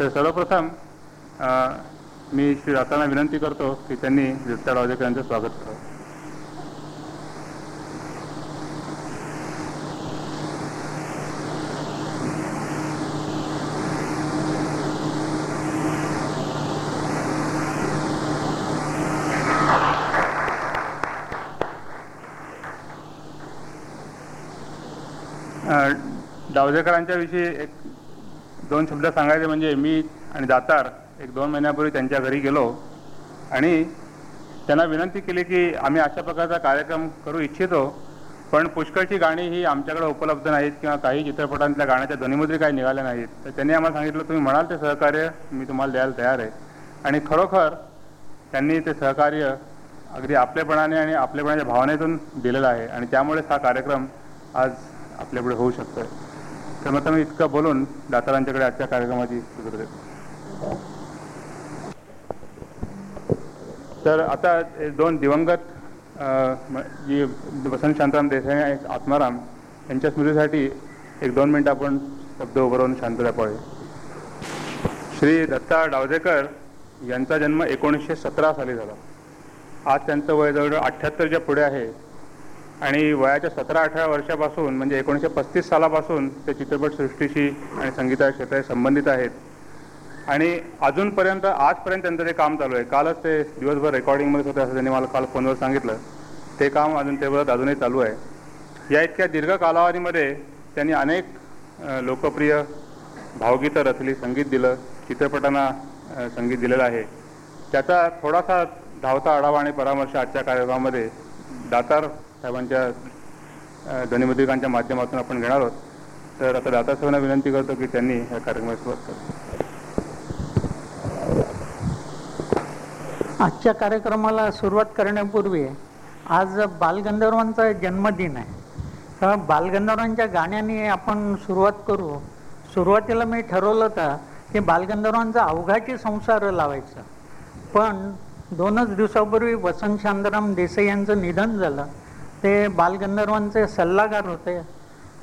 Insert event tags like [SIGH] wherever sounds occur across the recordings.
तर सर्वप्रथम मी श्री दातांना विनंती करतो की त्यांनी दत्ता रावजेकर यांचं स्वागत करावं. डावजेकरांच्या विषयी एक दोन शब्द सांगायचे म्हणजे मी आणि दातार एक दोन महिन्यापूर्वी त्यांच्या घरी गेलो आणि त्यांना विनंती केली की आम्ही अशा प्रकारचा कार्यक्रम करू इच्छितो पण पुष्कळची गाणी ही आमच्याकडे उपलब्ध नाहीत किंवा काही चित्रपटांतल्या गाण्याच्या ध्वनिमुद्री काही निघाल्या नाहीत. तर त्यांनी आम्हाला सांगितलं तुम्ही म्हणाल ते सहकार्य मी तुम्हाला द्यायला तयार आहे. आणि खरोखर त्यांनी ते सहकार्य अगदी आपल्यापणाने आणि आपल्यापणाच्या भावनेतून दिलेलं आहे आणि त्यामुळेच हा कार्यक्रम आज आपल्यापुढे होऊ शकतो आहे क्षमता मी इतकं बोलून दातारांच्याकडे आजच्या कार्यक्रमाची सुरू तर आता दोन दिवंगत जी वसंत शांताराम देसाई आणि आत्माराम यांच्या स्मृतीसाठी एक दोन मिनटं आपण शब्द उभारून शांतता पाळू श्री दत्ता डावजेकर यांचा जन्म एकोणीसशे सतरा साली झाला. आज त्यांचं वय जवळजवळ अठ्ठ्याहत्तरच्या पुढे आहे. आणि वयाच्या सतरा अठरा वर्षापासून म्हणजे एकोणीसशे पस्तीस सालापासून ते चित्रपटसृष्टीशी आणि संगीता क्षेत्राशी संबंधित आहेत. आणि अजूनपर्यंत आजपर्यंत त्यांचं ते काम चालू आहे कालच ते दिवसभर रेकॉर्डिंगमध्ये होते असं त्यांनी मला काल फोनवर सांगितलं. ते काम अजून तेवढं अजूनही चालू आहे. या इतक्या दीर्घ कालावधीमध्ये त्यांनी अनेक लोकप्रिय भावगीतं रचली संगीत दिलं चित्रपटांना संगीत दिलेलं आहे. त्याचा थोडासा धावता आढावा आणि परामर्श आजच्या कार्यक्रमामध्ये दातार साहेबांच्या ध्वनिमुद्रिकांच्या माध्यमातून आपण घेणार आहोत. तर आता दातासाहेबांना विनंती करतो की त्यांनी या कार्यक्रमाला सुरुवात करावी आजच्या कार्यक्रमाला सुरुवात करण्यापूर्वी आज बालगंधर्वांचा जन्मदिन आहे. तर बालगंधर्वांच्या गाण्याने आपण सुरुवात करू. सुरुवातीला मी ठरवलं होतं की बालगंधर्वांचा अवघाची संसार लावायचा. पण दोनच दिवसापूर्वी वसंत शांताराम देसाई यांचं निधन झालं. ते बालगंधर्वांचे सल्लागार होते.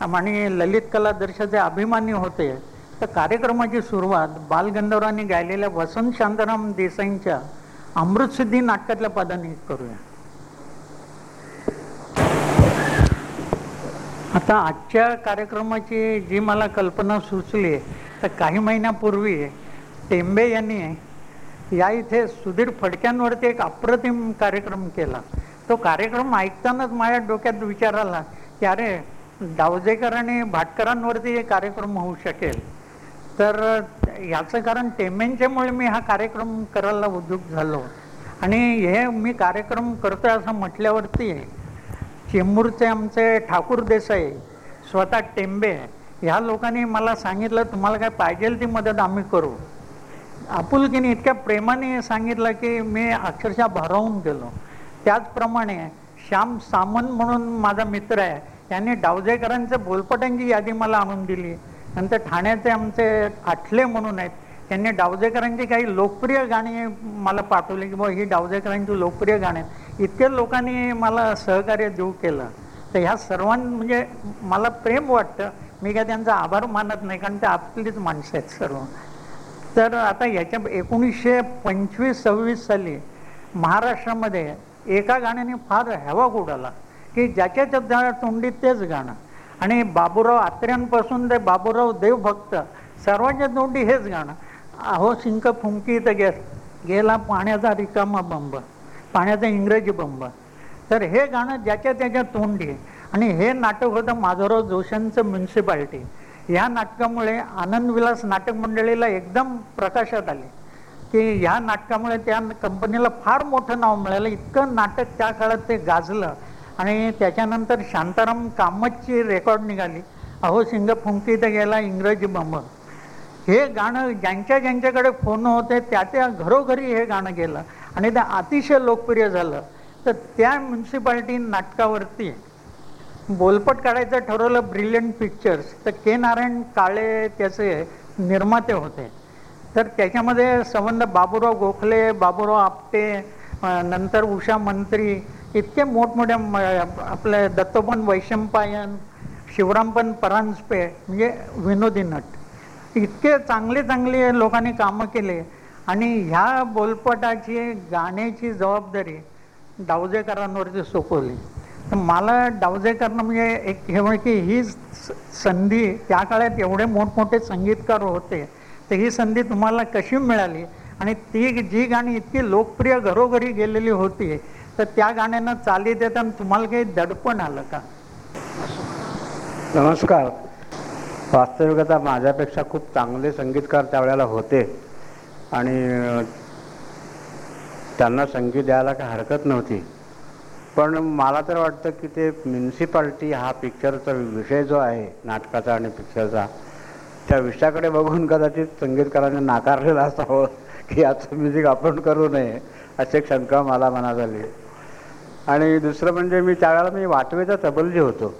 आणि ललित कला दर्शाचे अभिमानी होते. तर कार्यक्रमाची सुरुवात बालगंधर्वांनी गायलेल्या वसंत शांताराम देसाईंच्या अमृतसिद्धी नाटकातल्या पदाने करूया. आता आजच्या कार्यक्रमाची जी मला कल्पना सुचली तर काही महिन्यापूर्वी टेंबे यांनी या इथे सुधीर फडक्यांवरती एक अप्रतिम कार्यक्रम केला. तो कार्यक्रम ऐकतानाच माझ्या डोक्यात विचार आला की अरे दावजेकर आणि भाटकरांवरती हे कार्यक्रम होऊ शकेल. तर याचं कारण टेमेंच्यामुळे मी हा कार्यक्रम करायला उद्युक्त झालो. आणि हे मी कार्यक्रम करतोय असं म्हटल्यावरती चेंबूरचे आमचे ठाकूर देसाई स्वतः टेंबे ह्या लोकांनी मला सांगितलं तुम्हाला काय पाहिजे ती मदत आम्ही करू. आपुलकीने इतक्या प्रेमाने सांगितलं की मी अक्षरशः भारावून गेलो. त्याचप्रमाणे श्याम सामंत म्हणून माझा मित्र आहे. त्यांनी डावजेकरांच्या बोलपटांची यादी मला आणून दिली. नंतर ठाण्याचे आमचे आठले म्हणून आहेत. त्यांनी डावजेकरांची काही लोकप्रिय गाणी मला पाठवली की बाबा ही डावजेकरांची लोकप्रिय गाणी आहेत. इतक्या लोकांनी मला सहकार्य देऊ केलं. तर ह्या सर्वां म्हणजे मला प्रेम वाटतं. मी काय त्यांचा आभार मानत नाही कारण ते आपलीच माणसं आहेत सर्व. तर आता याच्या एकोणीसशे पंचवीस सव्वीस साली महाराष्ट्रामध्ये एका गाण्याने फार हवा उडाला की ज्याच्या त्या तोंडीत तेच गाणं. आणि बाबूराव आत्र्यांपासून ते बाबूराव देवभक्त सर्वांच्या तोंडी हेच गाणं. अहो शिंक फुंकी तर गे गेला पाण्याचा रिकामा बंब पाण्याचा इंग्रजी बंब. तर हे गाणं ज्याच्या त्याच्या तोंडी आणि हे नाटक होतं माधवराव जोशांचं म्युन्सिपाल्टी ह्या नाटकामुळे आनंद विलास नाटक मंडळीला एकदम प्रकाशात आले. की ह्या नाटकामुळे त्या कंपनीला फार मोठं नाव मिळालं. इतकं नाटक त्या काळात ते गाजलं. आणि त्याच्यानंतर शांताराम कामतची रेकॉर्ड निघाली. अहो सिंग फुंकी तर गेला इंग्रजी बंब. हे गाणं ज्यांच्या ज्यांच्याकडे फोन होते त्या त्या घरोघरी हे गाणं गेलं. आणि ते अतिशय लोकप्रिय झालं. तर त्या म्युन्सिपाल्टी नाटकावरती बोलपट काढायचं ठरवलं ब्रिलियंट पिक्चर्स. तर के नारायण काळे त्याचे निर्माते होते. तर त्याच्यामध्ये संबंध बाबूराव गोखले बाबूराव आपटे नंतर उषा मंत्री इतके मोठमोठ्या म- आपले दत्तोपन वैशंपायन शिवरामपन परांजपे म्हणजे विनोदी नट. इतके चांगले चांगले लोकांनी कामं केले. आणि ह्या बोलपटाची गाण्याची जबाबदारी डावजेकरांवरती सोपवली. तर मला डावजेकरनं म्हणजे एक हे म्हणजे की ही स- संधी त्या काळात एवढे मोठमोठे संगीतकार होते. तर ही संधी तुम्हाला कशी मिळाली? आणि ती जी गाणी इतकी लोकप्रिय घरोघरी गेलेली होती तर त्या गाण्यांना चाली देताना तुम्हाला काही दडपण आलं का? नमस्कार. वास्तविकता माझ्यापेक्षा खूप चांगले संगीतकार त्यावेळेला होते. आणि त्यांना संगीत द्यायला काही हरकत नव्हती. पण मला तर वाटतं की ते म्युन्सिपाल्टी हा पिक्चरचा विषय जो आहे नाटकाचा आणि पिक्चरचा त्या विषयाकडे बघून कदाचित संगीतकारांनी नाकारलेलं असावं की याचं म्युझिक आपण करू नये अशी एक शंका मला मनात आली. आणि दुसरं म्हणजे मी त्यावेळेला मी वाटवेचा तबलजी होतो.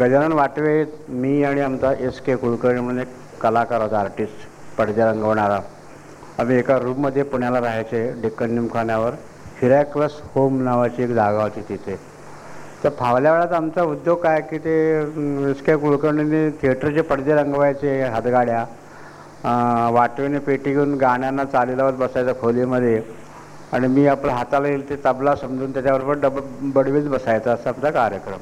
गजानन वाटवे मी आणि आमचा एस के कुलकर्णी म्हणून एक कलाकार होता आर्टिस्ट पडदे रंगवणारा. आम्ही एका रूममध्ये पुण्याला राहायचे डेक्कन निमखान्यावर हिरॅक्लस होम नावाची एक जागा होती तिथे. तर फावल्या वेळात आमचा उद्योग काय की ते अं, एस के कुलकर्णीने थिएटरचे पडदे रंगवायचे हातगाड्या वाटवीने वाटवेने पेटी घेऊन गाण्यांना चाली लावत बसायचं खोलीमध्ये. आणि मी आपल्या हाताला येईल ते तबला समजून त्याच्याबरोबर डब बडवीत बसायचा असा आमचा कार्यक्रम.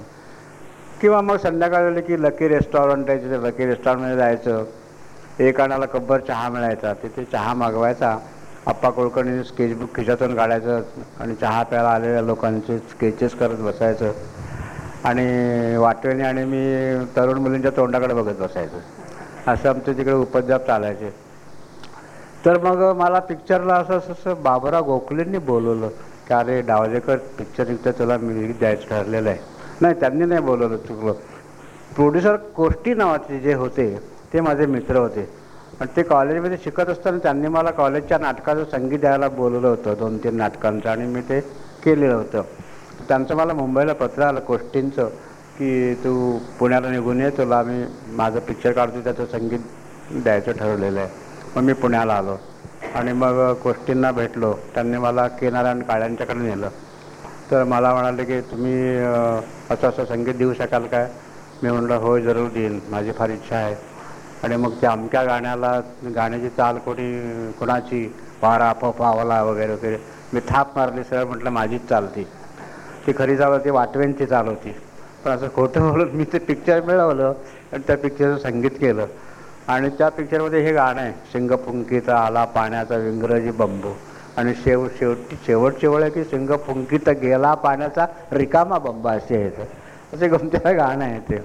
किंवा मग संध्याकाळ झाली की लकी रेस्टॉरंट आहे तिथे लकी रेस्टॉरंटमध्ये जायचं. एक आणाला कब्बर चहा मिळायचा तिथे चहा मागवायचा. आप्पा कुलकर्णीने स्केचबुक खिशातून काढायचं आणि चहा प्यायला आलेल्या लोकांचे स्केचेस करत बसायचं. आणि वाटवेने आणि मी तरुण मुलींच्या तोंडाकडे बघत बसायचं. असं आमचे तिकडे उपद्व्याप चालायचे. तर मग मला पिक्चरला असं असं असं बाबुराव गोखलेंनी बोलवलं की अरे डावलेकर पिक्चर इथं तुला म्युझिक द्यायचं ठरलेलं आहे. नाही त्यांनी नाही बोलवलं चुकलं. प्रोड्युसर कोष्टी नावाचे जे होते ते माझे मित्र होते. आणि ते कॉलेजमध्ये शिकत असताना त्यांनी मला कॉलेजच्या नाटकाचं संगीत द्यायला बोलवलं होतं दोन तीन नाटकांचं. आणि मी ते केलेलं होतं. त्यांचं मला मुंबईला पत्र आलं गोष्टींचं की तू पुण्याला निघून ये तुला मी माझं पिक्चर काढतो त्याचं संगीत द्यायचं ठरवलेलं आहे. मग मी पुण्याला आलो. आणि मग गोष्टींना भेटलो. त्यांनी मला केनारायण काळ्यांच्याकडे नेलं. तर मला म्हणाले की तुम्ही असं असं संगीत देऊ शकाल काय? मी म्हणलं होय जरूर देईन. माझी फार इच्छा आहे. आणि मग त्या अमक्या गाण्याला गाण्याची चाल कोणी कोणाची वारा पावला वगैरे वगैरे मी थाप मारली सर म्हटलं माझीच चालती ती. खरी चाल होती वाटवेंची चाल होती. पण असं खोटं बोलून मी ते पिक्चर मिळवलं आणि त्या पिक्चरचं संगीत केलं. आणि त्या पिक्चरमध्ये हे गाणं आहे सिंगफुंकीचा आला पाण्याचा विंग्रजी बंबू. आणि शेव शेवटी शेवट शेवट आहे की सिंगफुंकीत गेला पाण्याचा रिकामा बंबा असे आहे असे गमतीला गाणं आहे ते.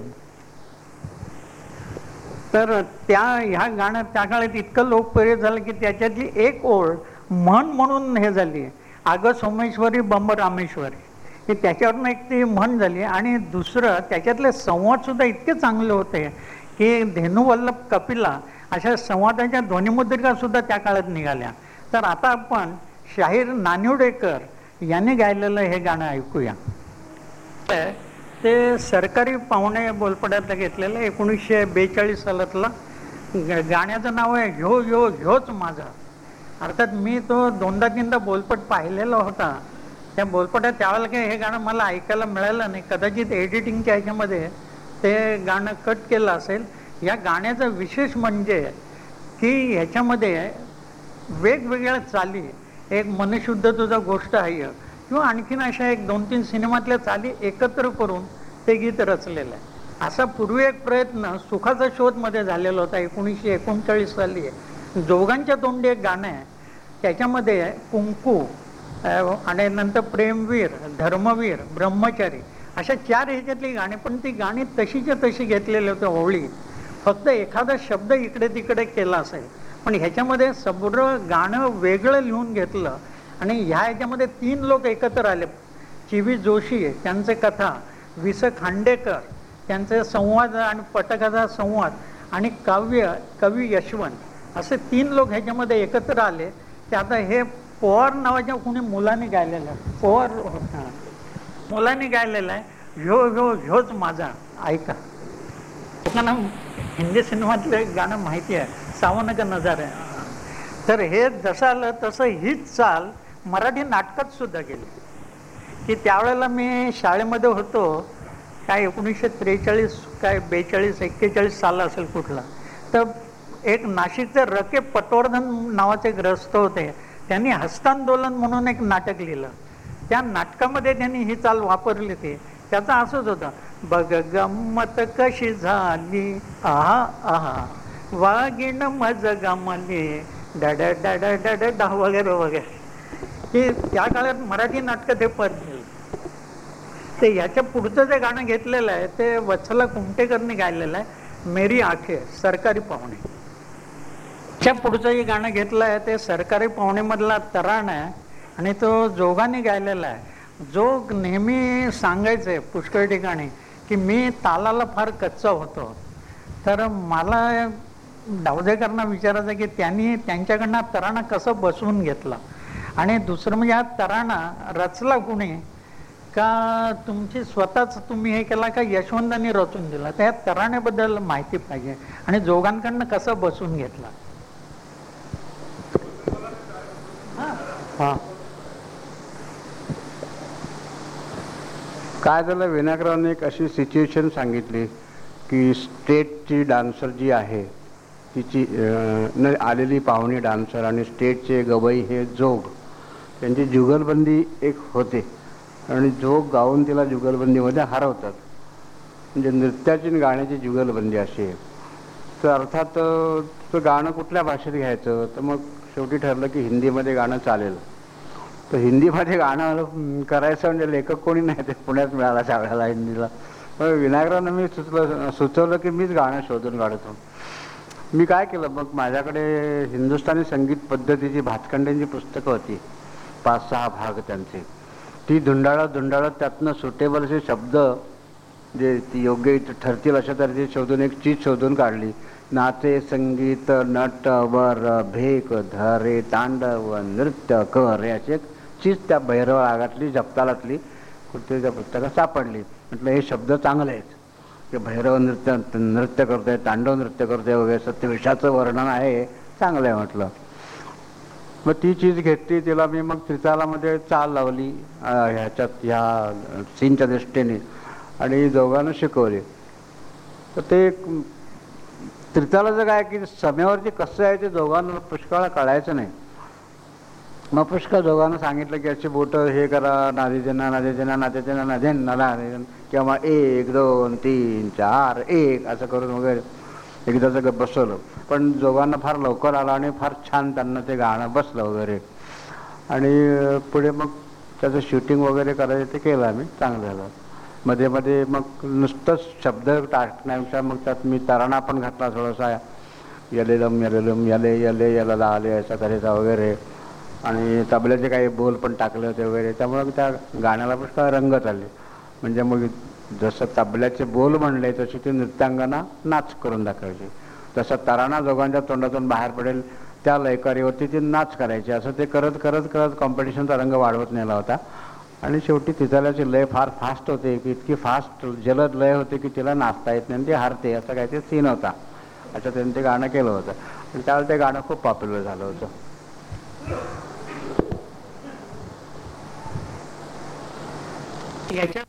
तर त्या ह्या गाणं त्या काळात इतकं लोकप्रिय झालं की त्याच्यातली एक ओळ म्हण म्हणून हे झाली. अगं सोमेश्वरी बंब रामेश्वरी. हे त्याच्यावरून एक ती म्हण झाली. आणि दुसरं त्याच्यातले संवादसुद्धा इतके चांगले होते की धेनुवल्लभ कपिला अशा संवादाच्या ध्वनिमुद्रिकासुद्धा त्या काळात निघाल्या. तर आता आपण शाहीर नानिवडेकर यांनी गायलेलं हे गाणं ऐकूया. ते सरकारी पाहुणे बोलपड्यात घेतलेलं एकोणीसशे बेचाळीस सालातला. ग- गाण्याचं नाव आहे ह्यो ह्यो ह्योच माझा. अर्थात मी तो दोनदा तीनदा बोलपट पाहिलेला होता. त्या बोलपटात त्यावेळेला काही हे गाणं मला ऐकायला मिळालं नाही. कदाचित एडिटिंगच्या ह्याच्यामध्ये ते गाणं कट केलं असेल. या गाण्याचं विशेष म्हणजे की ह्याच्यामध्ये वेगवेगळ्या चाली. एक मनशुद्ध तुझा गोष्ट आहे. किंवा आणखीन अशा एक दोन तीन सिनेमातल्या चाली एकत्र करून ते गीत रचलेलं आहे. असा पूर्वी एक प्रयत्न सुखाचा शोधमध्ये झालेला होता. एकोणीसशे एकोणचाळीस साली जोगांच्या तोंडी एक गाणं आहे. त्याच्यामध्ये कुंकू आणि नंतर प्रेमवीर धर्मवीर ब्रह्मचारी अशा चार ह्याच्यातली गाणी. पण ती गाणी तशीच्या तशी घेतलेली होती होळी फक्त एखादा शब्द इकडे तिकडे केला असेल. पण ह्याच्यामध्ये सगळं गाणं वेगळं लिहून घेतलं. आणि ह्या ह्याच्यामध्ये तीन लोक एकत्र आले. चिवी जोशी त्यांचे कथा वि स खांडेकर त्यांचे संवाद आणि पटकथा संवाद आणि काव्य कवी यशवंत असे तीन लोक ह्याच्यामध्ये एकत्र आले. ते आता हे पवार नावाच्या कुणी मुलाने गायलेलं आहे. पवार मुलाने गायलेलं आहे. ह्यो ह्यो ह्योच माझा. ऐका. लोकांना हिंदी सिनेमातलं एक गाणं माहिती आहे. सावन का नजार. आहे तर हे जसं आलं तसं हीच चाल मराठी नाटकात सुद्धा गेली. की त्यावेळेला मी शाळेमध्ये होतो काय एकोणीसशे त्रेचाळीस काय बेचाळीस एक्केचाळीस साल असेल कुठला. तर एक नाशिकचे रके पटवर्धन नावाचे ग्रस्त होते त्यांनी हस्तांदोलन म्हणून एक नाटक लिहिलं. त्या नाटकामध्ये त्यांनी ही चाल वापरली ती त्याचं असंच होतं बघ गंमत कशी झाली? आहा आहा. वागिण मज गमली. डड डड डड डा वगैरे वगैरे. की त्या काळात मराठी नाटकं ते पद ते याच्या पुढचं जे गाणं घेतलेलं आहे ते वत्सला कुमटेकरनी गायलेलं आहे मेरी आखे सरकारी पाहुणे. च्या पुढचं जे गाणं घेतलं आहे ते सरकारी पाहुणेमधला तराण आहे आणि तो जोगाने गायलेला आहे. जोग नेहमी सांगायचे पुष्कळ ठिकाणी की मी तालाला फार कच्चा होतो. तर मला डावजेकरांना विचारायचं की त्यांनी त्यांच्याकडनं तराणा कसं बसवून घेतला? आणि दुसरं म्हणजे हा तराणा रचला कुणी? का तुमची स्वतःच तुम्ही हे केला का यशवंतांनी रचून दिला? त्या तराण्याबद्दल माहिती पाहिजे. आणि जोगांकडनं कसं बसून घेतला? हां. काय झालं? विनायकरावने एक अशी सिच्युएशन सांगितली की स्टेटची डान्सर जी आहे तिची न आलेली पाहुणी डान्सर आणि स्टेटचे गवई हे जोग त्यांची जुगलबंदी एक होते. आणि जो गाऊन तिला जुगलबंदीमध्ये हरवतात. म्हणजे नृत्याची आणि गाण्याची जुगलबंदी अशी आहे. तर अर्थात अं, तर गाणं कुठल्या भाषेत घ्यायचं? तर मग शेवटी ठरलं की हिंदीमध्ये गाणं चालेल. तर हिंदीमध्ये गाणं करायचं म्हणजे लेखक कोणी नाही ते पुण्यात मिळाला त्यावेळेला हिंदीला. मग विनायकरांना मी सुचलं सुचवलं की मीच गाणं शोधून काढतो. मी काय केलं? मग माझ्याकडे हिंदुस्थानी संगीत पद्धतीची भातखंड्यांची पुस्तकं होती. पाच सहा भाग त्यांचे. ती धुंडाळत धुंडाळत त्यातनं सुटेबल असे शब्द जे ती योग्य ठरतील अशा तऱ्हेची शोधून एक चीज शोधून काढली. नाचे संगीत नट वर भेक धरे तांडव नृत्य कर अशी एक चीज त्या भैरव रागातली जपतालातली कुठे त्या पुस्तकात सापडली. म्हटलं हे शब्द चांगले आहेत. की भैरव नृत्य नृत्य करतोय तांडव नृत्य करतोय वगैरे सत्यविषाचं वर्णन आहे चांगलं आहे म्हटलं. मग ती चीज घेतली तिला मी मग त्रितालामध्ये चाल लावली ह्याच्यात ह्या सीनच्या दृष्टीने. आणि दोघांना शिकवली. तर ते त्रिचालाचं त्रितालाचं काय की समयावरती कसं आहे ते दोघांना पुष्काळ कळायचं नाही. मग पुष्कळ दोघांना सांगितलं की अशी बोटं हे करा नादीजना नादीजना नादेजना नादेन नला किंवा एक दोन तीन चार एक असं करून वगैरे. एकदा सगळं बसवलं. पण जोगांना फार लवकर आलं आणि फार छान त्यांना ते गाणं बसलं वगैरे. आणि पुढे मग त्याचं शूटिंग वगैरे करायचं ते केलं आम्ही चांगलं झालं. मध्ये मध्ये मग नुसतंच शब्द टाकण्यापेक्षा मग त्यात मी तराणा पण घातला थोडासा. यलेलम यलेलम यले यले यलला आले अशा करायचा वगैरे. आणि तबल्याचे काही बोल पण टाकले होते वगैरे. त्यामुळे त्या गाण्याला पण रंगत आले. म्हणजे मग जसं तबल्याचे बोल म्हणले तशी ती नृत्यांगना नाच करून दाखवायची. तसं तराणा दोघांच्या तोंडातून बाहेर पडेल त्या लयकारीवरती ती नाच करायची. असं ते करत करत करत कॉम्पिटिशनचा रंग वाढवत नेला होता. आणि शेवटी तिथल्याची लय फार फास्ट होते. की इतकी फास्ट जलद लय होते की तिला नाचता येत नाही आणि ती हारते. असं काही ते सीन होता. अच्छा त्यांनी ते गाणं केलं होतं. आणि त्यावेळेला ते गाणं खूप पॉप्युलर झालं होतं. याच्या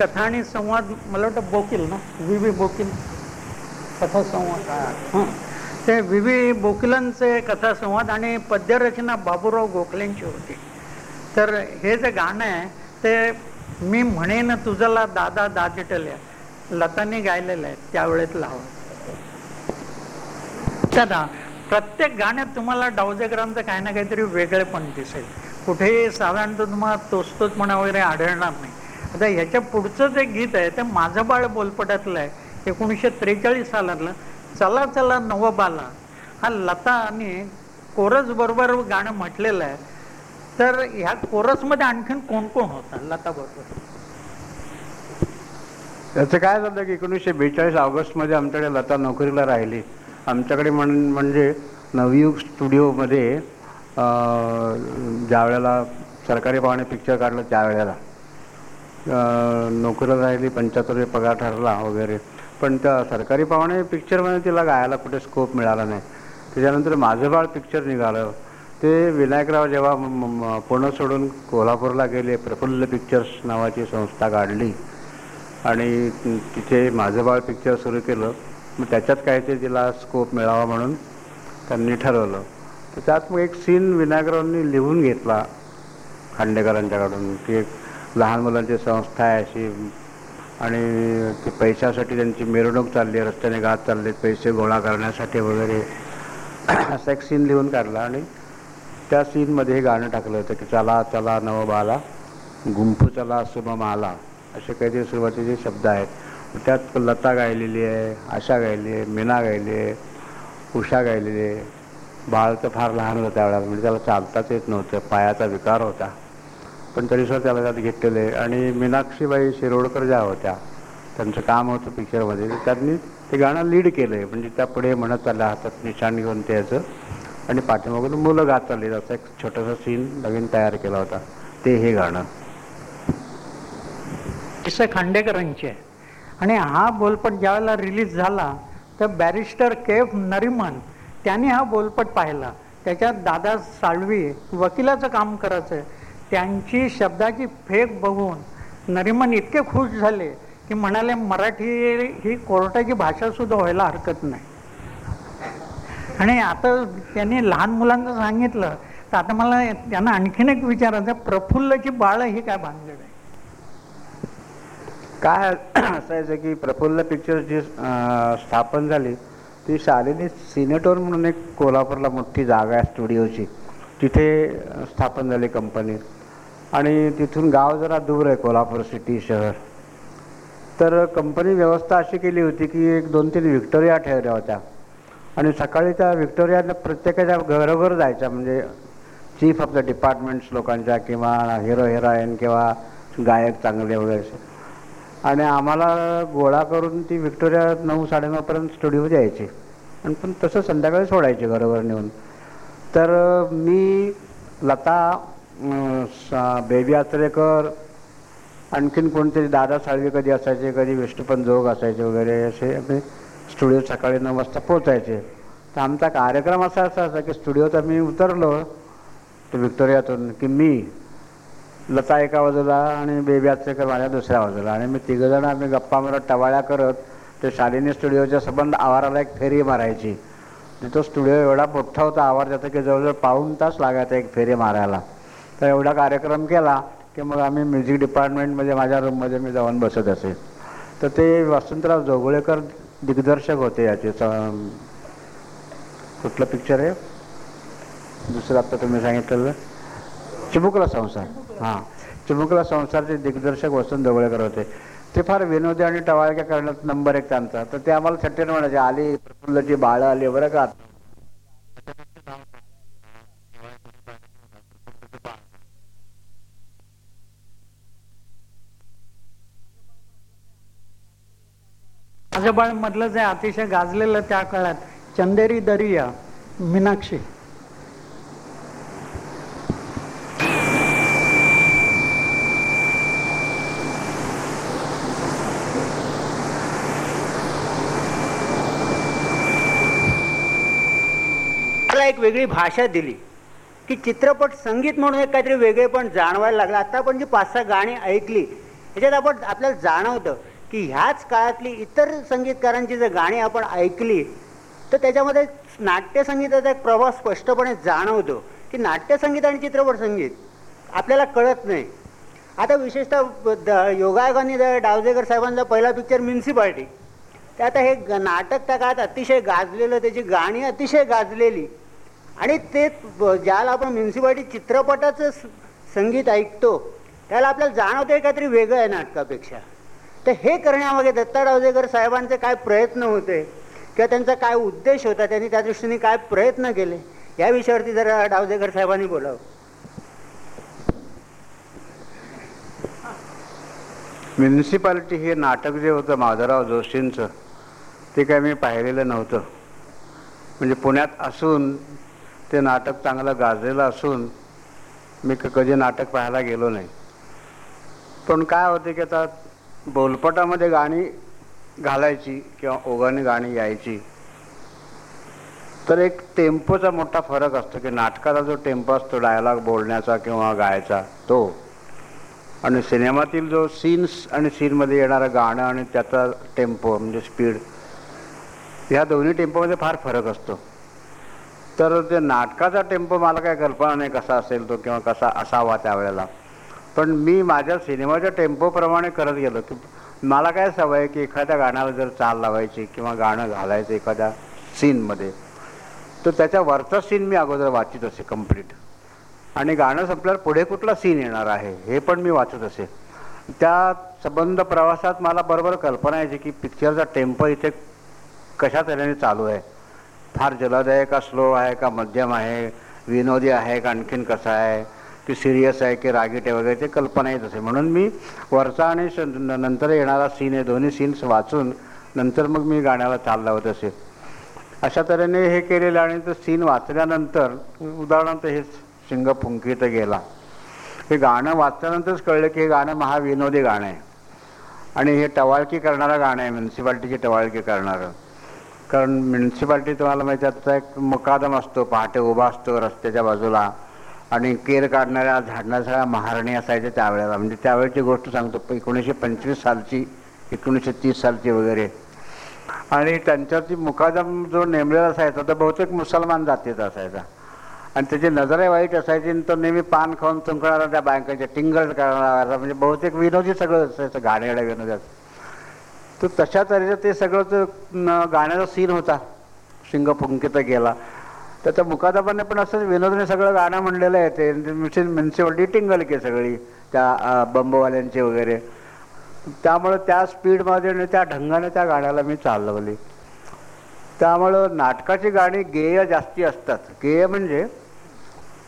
कथा आणि संवाद मला वाटतं बोकील ना? विवी बोकील. कथा संवाद. ते विवी बोकिलांचे कथा संवाद आणि पद्यरचना बाबूराव गोखलेंची होती. तर हे जे गाणं आहे ते मी म्हणेन तुझला दादा दाजिटल्या. लतांनी गायलेलं आहे त्यावेळेत लावा. दादा प्रत्येक गाण्यात तुम्हाला डावजेकरांचं काही ना काहीतरी वेगळेपण दिसेल. कुठेही साधारणतः तुम्हाला तोचतोचपणा वगैरे आढळणार नाही. आता ह्याच्या पुढचं जे गीत आहे ते माझं बाळ बोलपटातलं आहे. एकोणीसशे त्रेचाळीस सालातलं. चला चला नवबाला हा लता आणि कोरस बरोबर गाणं म्हटलेलं आहे. तर ह्या कोरसमध्ये आणखीन कोण कोण होतं? लता बरोबर. त्याचं काय झालं की एकोणीसशे बेचाळीस ऑगस्टमध्ये आमच्याकडे लता नोकरीला राहिली. आमच्याकडे म्हण म्हणजे नवयुग स्टुडिओमध्ये ज्या वेळेला सरकारी पाहुणे पिक्चर काढलं त्यावेळेला नोकरीला राहिली पंच्याहत्तर पगार ठरला वगैरे. पण त्या सरकारी पाहुणे पिक्चरमध्ये तिला गायला कुठे स्कोप मिळाला नाही. त्याच्यानंतर माझं बाळ पिक्चर निघालं. ते विनायकराव जेव्हा पुणे सोडून कोल्हापूरला गेले प्रफुल्ल पिक्चर्स नावाची संस्था काढली. आणि तिथे माझं बाळ पिक्चर सुरू केलं. मग त्याच्यात काहीतरी तिला स्कोप मिळावा म्हणून त्यांनी ठरवलं. तर त्यात मग एक सीन विनायकरावांनी लिहून घेतला खांडेकरांच्याकडून. की एक लहान मुलांची संस्था आहे अशी. आणि ते पैशासाठी त्यांची मिरवणूक चालली आहे रस्त्याने गात चालले पैसे गोळा करण्यासाठी वगैरे. असा एक सीन लिहून काढला आणि त्या सीनमध्ये हे गाणं टाकलं होतं की चला चला नवबाला गुंफू चला सुम माला असे काहीतरी सुरुवातीचे शब्द आहेत. त्यात लता गायलेली आहे आशा गायली आहे मीना गायली आहे उषा गायलेली आहे. बाळ तर फार लहान होतं त्यावेळेला म्हणजे त्याला चालताच येत नव्हतं पायाचा विकार होता. पण तरीसुद्धा त्याला त्यात घेतलेलं आहे. आणि मीनाक्षीबाई शिरोडकर ज्या होत्या त्यांचं काम होतं पिक्चरमध्ये त्यांनी ते गाणं लीड केलं आहे म्हणजे त्या पुढे म्हणत चालल्या हातात निशाण घेऊन ते याचं आणि पाठीमागून मुलं गात चालली त्याचा एक छोटासा सीन नवीन तयार केला होता. ते हे गाणं. किस्से खांडेकरांचे. आहे आणि हा बोलपट ज्यावेळेला रिलीज झाला तर बॅरिस्टर केफ नरिमन त्यांनी हा बोलपट पाहिला. त्याच्यात दादा साळवी वकिलाचं काम करायचं. त्यांची शब्दाची फेक बघून नरिमन इतके खुश झाले की म्हणाले मराठी ही कोर्टाची भाषा सुद्धा व्हायला हरकत नाही. आणि आता त्यांनी लहान मुलांचं सांगितलं तर आता मला त्यांना आणखीन एक विचारायचं प्रफुल्लची बाळ ही काय भानगड काय असायचं की प्रफुल्ल पिक्चर्स जी स्थापन झाली ती शालिनी सिनेटोर म्हणून एक कोल्हापूरला मोठी जागा आहे स्टुडिओची. तिथे स्थापन झाली कंपनी आणि तिथून गाव जरा दूर आहे कोल्हापूर सिटी शहर. तर कंपनी व्यवस्था अशी केली होती की एक दोन तीन व्हिक्टोरिया ठेवल्या होत्या. आणि सकाळी त्या व्हिक्टोरियानं प्रत्येकाच्या घरोघर जायच्या म्हणजे चीफ ऑफ द डिपार्टमेंट्स लोकांच्या किंवा हिरो हिरोईन किंवा गायक चांगले वगैरे. असे आणि आम्हाला गोळा करून ती व्हिक्टोरिया नऊ साडेनऊपर्यंत स्टुडिओ द्यायची. आणि पण तसं संध्याकाळी सोडायचे घरोघर नेऊन. तर मी लता सा- बेबी आचरेकर आणखीन कोणतरी दादा साळवी कधी असायचे कधी विष्णुपण जोग असायचे वगैरे असे आम्ही स्टुडिओ सकाळी नऊ वाजता पोचायचे तर आमचा कार्यक्रम असा असा की स्टुडिओत आम्ही उतरलो तर व्हिक्टोरियातून की मी लता एका बाजूला आणि बेबी आचरेकर माझ्या दुसऱ्या बाजूला. आणि मी तिघंजण आम्ही गप्पा मारत टवाळ्या करत ते शालिनी स्टुडिओच्या संबंध आवाराला एक फेरी मारायची. म्हणजे तो स्टुडिओ एवढा मोठा होता आवार त्याचा की जवळजवळ पाऊण तास लागायचा एक फेरी मारायला. तर एवढा कार्यक्रम केला की मग आम्ही म्युझिक डिपार्टमेंटमध्ये माझ्या रूममध्ये मी जाऊन बसत असे. तर ते वसंतराव जोगळेकर दिग्दर्शक होते याचे. स- कुठलं पिक्चर आहे? दुसरं आत्ता तुम्ही सांगितलेलं. चिमुकला संसार हां. चिमुकला संसारचे दिग्दर्शक वसंत ढवळेकर होते. ते फार विनोदी आणि टवाळक्या करण्यात नंबर एक त्यांचा. तर ते आम्हाला सट्टेन म्हणायचे. आली प्रफुल्लची बाळं आली बरं का? माझं बाळ मधलं जे अतिशय गाजलेलं त्या काळात चंदेरी दरिया मीनाक्षी मला एक वेगळी भाषा दिली. की चित्रपट संगीत म्हणून एक काहीतरी वेगळे पण जाणवायला लागलं. आता आपण जी पाच सहा गाणी ऐकली याच्यात आपण आपल्याला जाणवतं की ह्याच काळातली इतर संगीतकारांची जर गाणी आपण ऐकली तर त्याच्यामध्ये नाट्यसंगीताचा एक प्रभाव स्पष्टपणे जाणवतो. की नाट्यसंगीत आणि चित्रपट संगीत आपल्याला कळत नाही. आता विशेषतः द- योगायोगाने द- डावजेकर साहेबांचा पहिला पिक्चर म्युन्सिपाल्टी ते आता हे नाटक त्या काळात अतिशय गाजलेलं त्याची गाणी अतिशय गाजलेली. आणि ते ज्याला आपण म्युन्सिपाल्टी चित्रपटाचं स- संगीत ऐकतो त्याला आपल्याला जाणवतं आहे काहीतरी वेगळं आहे नाटकापेक्षा. तर हे करण्यामागे दत्ता डावजेकर साहेबांचे काय प्रयत्न होते किंवा त्यांचा काय उद्देश होता त्यांनी त्या दृष्टीने काय प्रयत्न केले या विषयावरती जरा डावजेकर साहेबांनी बोलावं. म्युन्सिपालिटी हे नाटक जे होतं माधवराव जोशींचं ते काय मी पाहिलेलं नव्हतं. म्हणजे पुण्यात असून ते नाटक चांगलं गाजलेलं असून मी क- कधी नाटक पाहायला गेलो नाही. पण काय होते की आता बोलपटामध्ये गाणी घालायची किंवा ओघाने गाणी यायची तर एक टेम्पोचा मोठा फरक असतो की नाटकाचा जो टेम्पो असतो डायलॉग बोलण्याचा किंवा गायचा तो. आणि सिनेमातील जो सीन्स आणि सीनमध्ये येणारं गाणं आणि त्याचा टेम्पो म्हणजे स्पीड ह्या दोन्ही टेम्पोमध्ये फार फरक असतो. तर ते नाटकाचा टेम्पो मला काय कल्पना नाही कसा असेल तो किंवा कसा असावा त्यावेळेला. पण मी माझ्या सिनेमाच्या टेम्पोप्रमाणे करत गेलो की मला काय सवय आहे की एखाद्या गाण्याला जर चाल लावायची किंवा गाणं घालायचं एखाद्या सीनमध्ये तर त्याच्या वरचा सीन मी अगोदर वाचित असे कंप्लीट आणि गाणं संपल्यावर पुढे कुठला सीन येणार आहे हे पण मी वाचत असे. त्या संबंध प्रवासात मला बरोबर कल्पना यायची की पिक्चरचा टेम्पो इथे कशा तऱ्हेने चालू आहे. फार जलद आहे का स्लो आहे का मध्यम आहे विनोदी आहे का आणखीन कसा आहे की सिरियस आहे की रागीट आहे वगैरे ते कल्पना येत असे म्हणून मी वरचा आणि श- न- नंतर येणारा सीन आहे दोन्ही सीन्स वाचून नंतर मग मी गाण्याला चाल लावत असे. अशा तऱ्हेने हे केलेलं आणि तो सीन वाचल्यानंतर उदाहरणार्थ हे शिंग फुंकीत गेला. हे गाणं वाचल्यानंतरच कळलं की हे गाणं महाविनोदी गाणं आहे. आणि हे टवाळकी करणारं गाणं आहे म्युन्सिपाल्टीची टवाळकी करणारं. कारण म्युन्सिपाल्टी तुम्हाला माहिती आहे त्याचा एक मुकादम असतो पहाटे उभा असतो रस्त्याच्या बाजूला. आणि केर काढणाऱ्या झाडणाऱ्या सगळ्या महारणी असायच्या त्यावेळेला. म्हणजे त्यावेळेची गोष्ट सांगतो एकोणीसशे पंचवीस सालची एकोणीसशे तीस सालची वगैरे. आणि त्यांच्यावरती मुकादम जो नेमलेला असायचा तो बहुतेक मुसलमान जातीचा असायचा. आणि त्याची नजरे वाईट असायची आणि तो नेहमी पान खाऊन चुंकणारा त्या बायकांच्या टिंगल करणारा म्हणजे बहुतेक विनोदी सगळं असायचं गाण्याला विनोदाचं तर तशा तऱ्हेचं ते सगळं गाण्याचा सीन होता. शिंग फुंकित गेला. तर त्या मुकादमाने पण असंच विनोदने सगळं गाणं म्हणलेलं आहे ते. म्हणजे म्युन्सिपाल्टी टिंगल के सगळी त्या अं, बंबवाल्यांची वगैरे. त्यामुळं त्या स्पीडमध्ये आणि त्या ढंगाने त्या गाण्याला मी चालवली. त्यामुळं नाटकाची गाणी गेय जास्ती असतात. गेय म्हणजे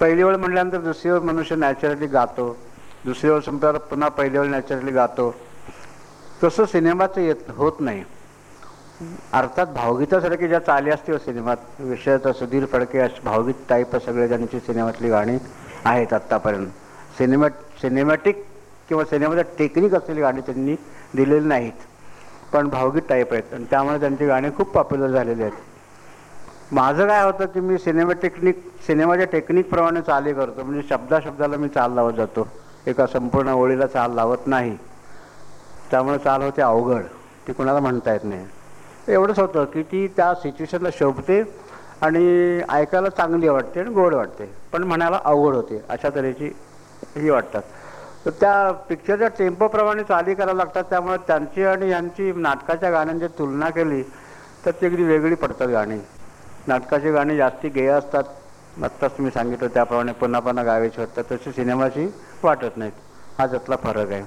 पहिली वेळ म्हटल्यानंतर दुसरी वेळ मनुष्य नॅचरली गातो. दुसरी वेळ संपल्यावर पुन्हा पहिली वेळ नॅचरली गातो. तसं सिनेमाचं येत होत नाही. अर्थात भावगीतासारखे ज्या चाली असतील सिनेमात विषयाचा सुधीर फडके अशी भावगीत टाईप सगळे ज्यांची सिनेमातली गाणी आहेत आत्तापर्यंत. सिनेमॅ सिनेमॅटिक किंवा सिनेमाचं टेक्निक असलेली गाणी त्यांनी दिलेली नाहीत. पण भावगीत टाईप आहेत आणि त्यामुळे त्यांची गाणी खूप पॉप्युलर झालेली आहेत. माझं काय होतं की मी सिनेमा टेक्निक सिनेमाच्या टेक्निकप्रमाणे चाली करतो. म्हणजे शब्दाशब्दाला मी चाल लावत जातो. एका संपूर्ण ओळीला चाल लावत नाही. त्यामुळे चाल होते अवघड. ती कुणाला म्हणता येत नाही. एवढंच होतं की ती त्या सिच्युएशनला शोभते आणि ऐकायला चांगली वाटते आणि गोड वाटते. पण म्हणायला अवघड होते. अशा तऱ्हेची ही वाटतात. तर त्या पिक्चरच्या टेम्पोप्रमाणे चाली करायला लागतात. त्यामुळे त्यांची आणि यांची नाटकाच्या गाण्यांची तुलना केली तर ती अगदी वेगळी पडतात गाणी. नाटकाची गाणी जास्ती गेय असतात. आत्ताच मी सांगितलं त्याप्रमाणे पुन्हा पुन्हा गावायची वाटतात तशी सिनेमाची वाटत नाहीत. हा त्यातला फरक आहे.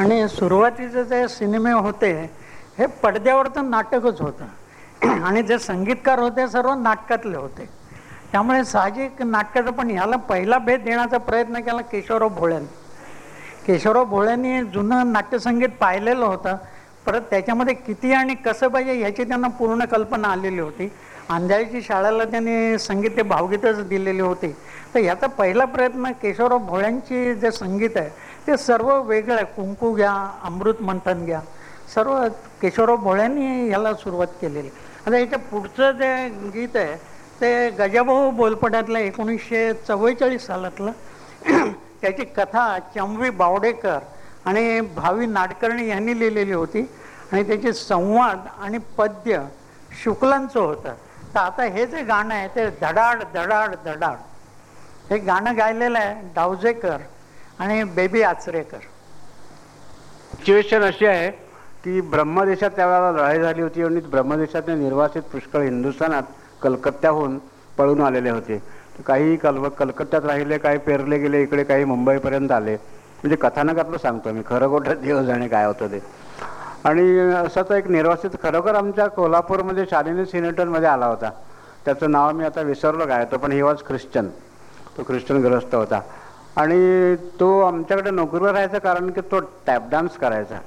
आणि सुरुवातीचे जे सिनेमे होते हे पडद्यावर तर नाटकच होतं. [CLEARS THROAT] आणि जे संगीतकार होते सर्व नाटकातले होते. त्यामुळे साहजिक नाटकाचं पण ह्याला पहिला भेद देण्याचा प्रयत्न केला केशवराव भोळ्यांनी. केशवराव भोळ्यांनी जुनं नाट्यसंगीत पाहिलेलं होतं. परत त्याच्यामध्ये किती आणि कसं पाहिजे ह्याची त्यांना पूर्ण कल्पना आलेली होती. अंधारीची शाळेला त्यांनी संगीत ते भावगीतच दिलेली होती. तर ह्याचा पहिला प्रयत्न केशवराव भोळ्यांची जे संगीत आहे ते सर्व वेगळं आहे कुंकू घ्या अमृत मंथन घ्या. सर्व केशवराव भोळ्यांनी ह्याला सुरुवात केलेली. आता याच्या पुढचं जे गीत आहे ते गजाभाऊ बोलपड्यातलं एकोणीसशे चव्वेचाळीस सालातलं [CLEARS THROAT] त्याची कथा चंवी बावडेकर आणि भावी नाडकर्णी यांनी लिहिलेली होती. आणि त्याचे संवाद आणि पद्य शुक्लांचं होतं. तर आता हे जे गाणं आहे ते धडाड धडाड धडाड. हे गाणं गायलेलं आहे डावजेकर. आणि बेबी आचरेकर. सिच्युएशन अशी आहे की ब्रह्मदेशात त्यावेळेला लढाई झाली होती आणि ब्रह्मदेशातले निर्वासित पुष्कळ हिंदुस्थानात कलकत्त्याहून पळून आलेले होते. काही कल कलकत्त्यात राहिले काही पेरले गेले इकडे काही मुंबईपर्यंत आले. म्हणजे कथानकातलं सांगतो मी खरं खोटं देव जाणे काय होतं ते. आणि असाच एक निर्वासित खरोखर आमच्या कोल्हापूरमध्ये शालिनी सिनेटरमध्ये आला होता. त्याचं नाव मी आता विसरलो काय तो पण ही वॉज ख्रिश्चन. तो ख्रिश्चन ग्रस्त होता. आणि तो आमच्याकडे नोकरीवर राहायचं कारण की तो टॅप डान्स करायचा.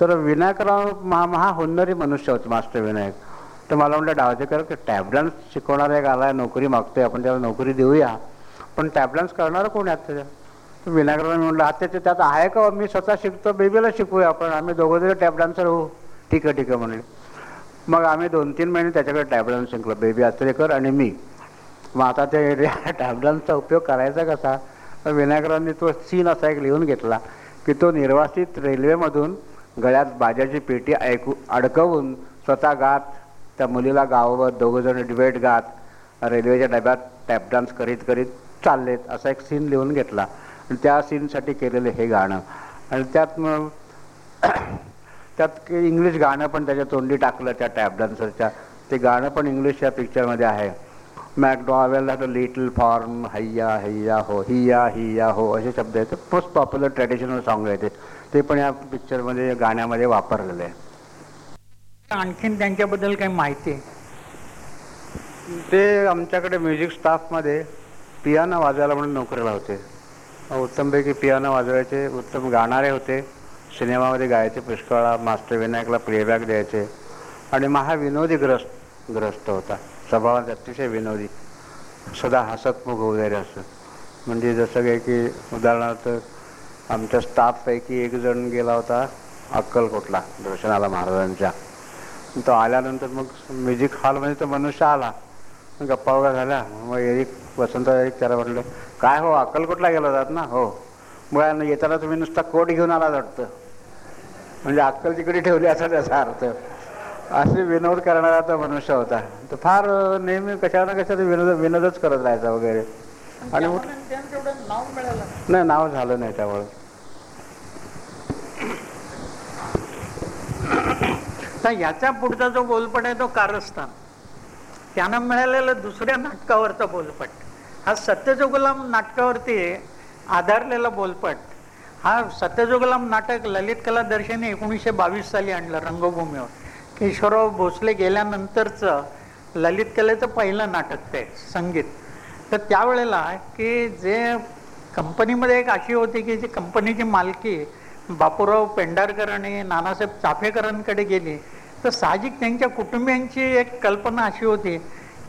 तर विनायकराव महा महा हुन्नरी मनुष्य होते मास्टर विनायक. तर मला म्हटलं डावतेकर की टॅप डान्स शिकवणारा एक आला नोकरी मागतोय आपण त्याला नोकरी देऊया. पण टॅप डान्स करणारं कोण आहे त्याच्या तर विनायकराव म्हटलं आता त्याच्या त्यात आहे का? मी स्वतः शिकतो बेबीला शिकूया आपण. आम्ही दोघं जरी टॅप डान्सर होऊ. ठीक आहे ठीक आहे म्हणले मग आम्ही दोन तीन महिने त्याच्याकडे टॅबडान्स शिकलो बेबी आचरेकर आणि मी. मग आता ते [LAUGHS] टॅबडान्सचा उपयोग करायचा कसा? तर विनायकरांनी तो सीन असा एक लिहून घेतला की तो निर्वासित रेल्वेमधून गळ्यात बाजाची पेटी ऐकू अडकवून स्वतः गात त्या मुलीला गावावर दोघंजण डिबेट गात रेल्वेच्या डब्यात टॅप डान्स करीत करीत चाललेत असा एक सीन लिहून घेतला. आणि त्या सीनसाठी केलेलं हे गाणं. आणि त्यात मग [COUGHS] त्यात इंग्लिश गाणं पण त्याच्या तोंडी टाकलं त्या टॅप डान्सरच्या ते गाणं पण इंग्लिश या पिक्चरमध्ये आहे. McDowell had a little farm हैया हैया हो हिया हिया हो असे शब्द आहेत. मोस्ट पॉप्युलर ट्रॅडिशनल सॉन्ग आहे ते. पण या पिक्चरमध्ये गाण्यामध्ये वापरलेलं आहे आणखीन त्यांच्याबद्दल काही माहिती? आहे ते आमच्याकडे म्युझिक स्टाफमध्ये पियानो वाजवायला म्हणून नोकरीला होते. उत्तमपैकी पियानो वाजवायचे उत्तम गाणारे होते. सिनेमामध्ये गायचे पुष्कळा मास्टर विनायकला प्लेबॅक द्यायचे. आणि महाविनोदी ग्रस्त ग्रस्त होता. स्वभावात अतिशय विनोदी. सदा हसतमुख वगैरे असं. म्हणजे जसं काय की उदाहरणार्थ आमच्या स्टाफपैकी एक जण गेला होता अक्कलकोटला दर्शनाला महाराजांच्या. तो आल्यानंतर मग म्युझिक हॉलमध्ये तो मनुष्य आला. गप्पा वगैरे झाल्या. मग एक वसंत एक त्याला म्हटलं काय हो अक्कलकोटला गेला जात ना? हो. मग येताना तुम्ही नुसता कोट घेऊन आला वाटतं. म्हणजे अक्कल तिकडे ठेवली असा त्याचा अर्थ. असे विनोद करणारा तो मनुष्य होता. तो फार नेहमी कशा ना कशा विनोद विनोदच करत राहायचा वगैरे. आणि उठ- तेवढं नाव मिळालं. नाही नाव झालं नाही त्यामुळे. तर याचा पुढचा जो बोलपट आहे तो कारस्थान. त्यांना मिळालेलं दुसऱ्या नाटकावरचा बोलपट. हा सत्यजो गुलाम नाटकावरती आधारलेला बोलपट. हा सत्यजो गुलाम नाटक ललित कला दर्शनी एकोणीसशे बावीस साली आणलं रंगभूमीवर. केशवराव भोसले गेल्यानंतरचं ललित कलेचं पहिलं नाटक ते संगीत. तर त्यावेळेला की जे कंपनीमध्ये एक अशी होती की जी कंपनीची मालकी बापूराव पेंढारकर आणि नानासाहेब चाफेकरांकडे गेली तर साहजिक त्यांच्या कुटुंबियांची एक कल्पना अशी होती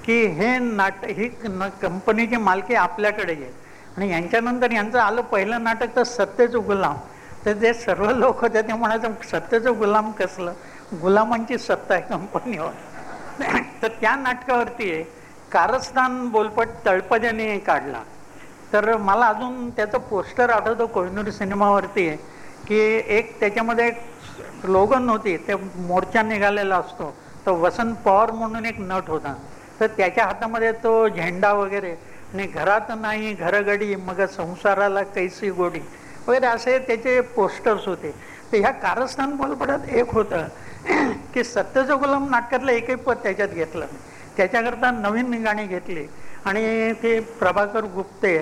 की हे नाट ही न- कंपनीची मालकी आपल्याकडे येईल आणि यांच्यानंतर यांचं आलं पहिलं नाटक तर सत्तेचं गुलाम. तर जे सर्व लोक होते ते म्हणायचं सत्तेचं गुलाम कसलं? गुलामांची सत्ता आहे कंपनीवर तर त्या नाटकावरती कारस्थान बोलपट तळपद्याने काढला. तर मला अजून त्याचं पोस्टर आठवतं कोहिनूर सिनेमावरती की एक त्याच्यामध्ये एक स्लोगन होती ते मोर्चा निघालेला असतो. तर वसंत पवार म्हणून एक नट होता. तर त्याच्या हातामध्ये तो झेंडा वगैरे आणि घरात नाही घरगडी मग संसाराला कैसी गोडी वगैरे असे त्याचे पोस्टर्स होते. तर ह्या कारस्थान बोलपटात एक होतं [CLEARS THROAT] की सत्यचं गुलाम नाटकातलं एकही पद त्याच्यात घेतलं नाही. त्याच्याकरता नवीन गाणी घेतली. आणि ते प्रभाकर गुप्ते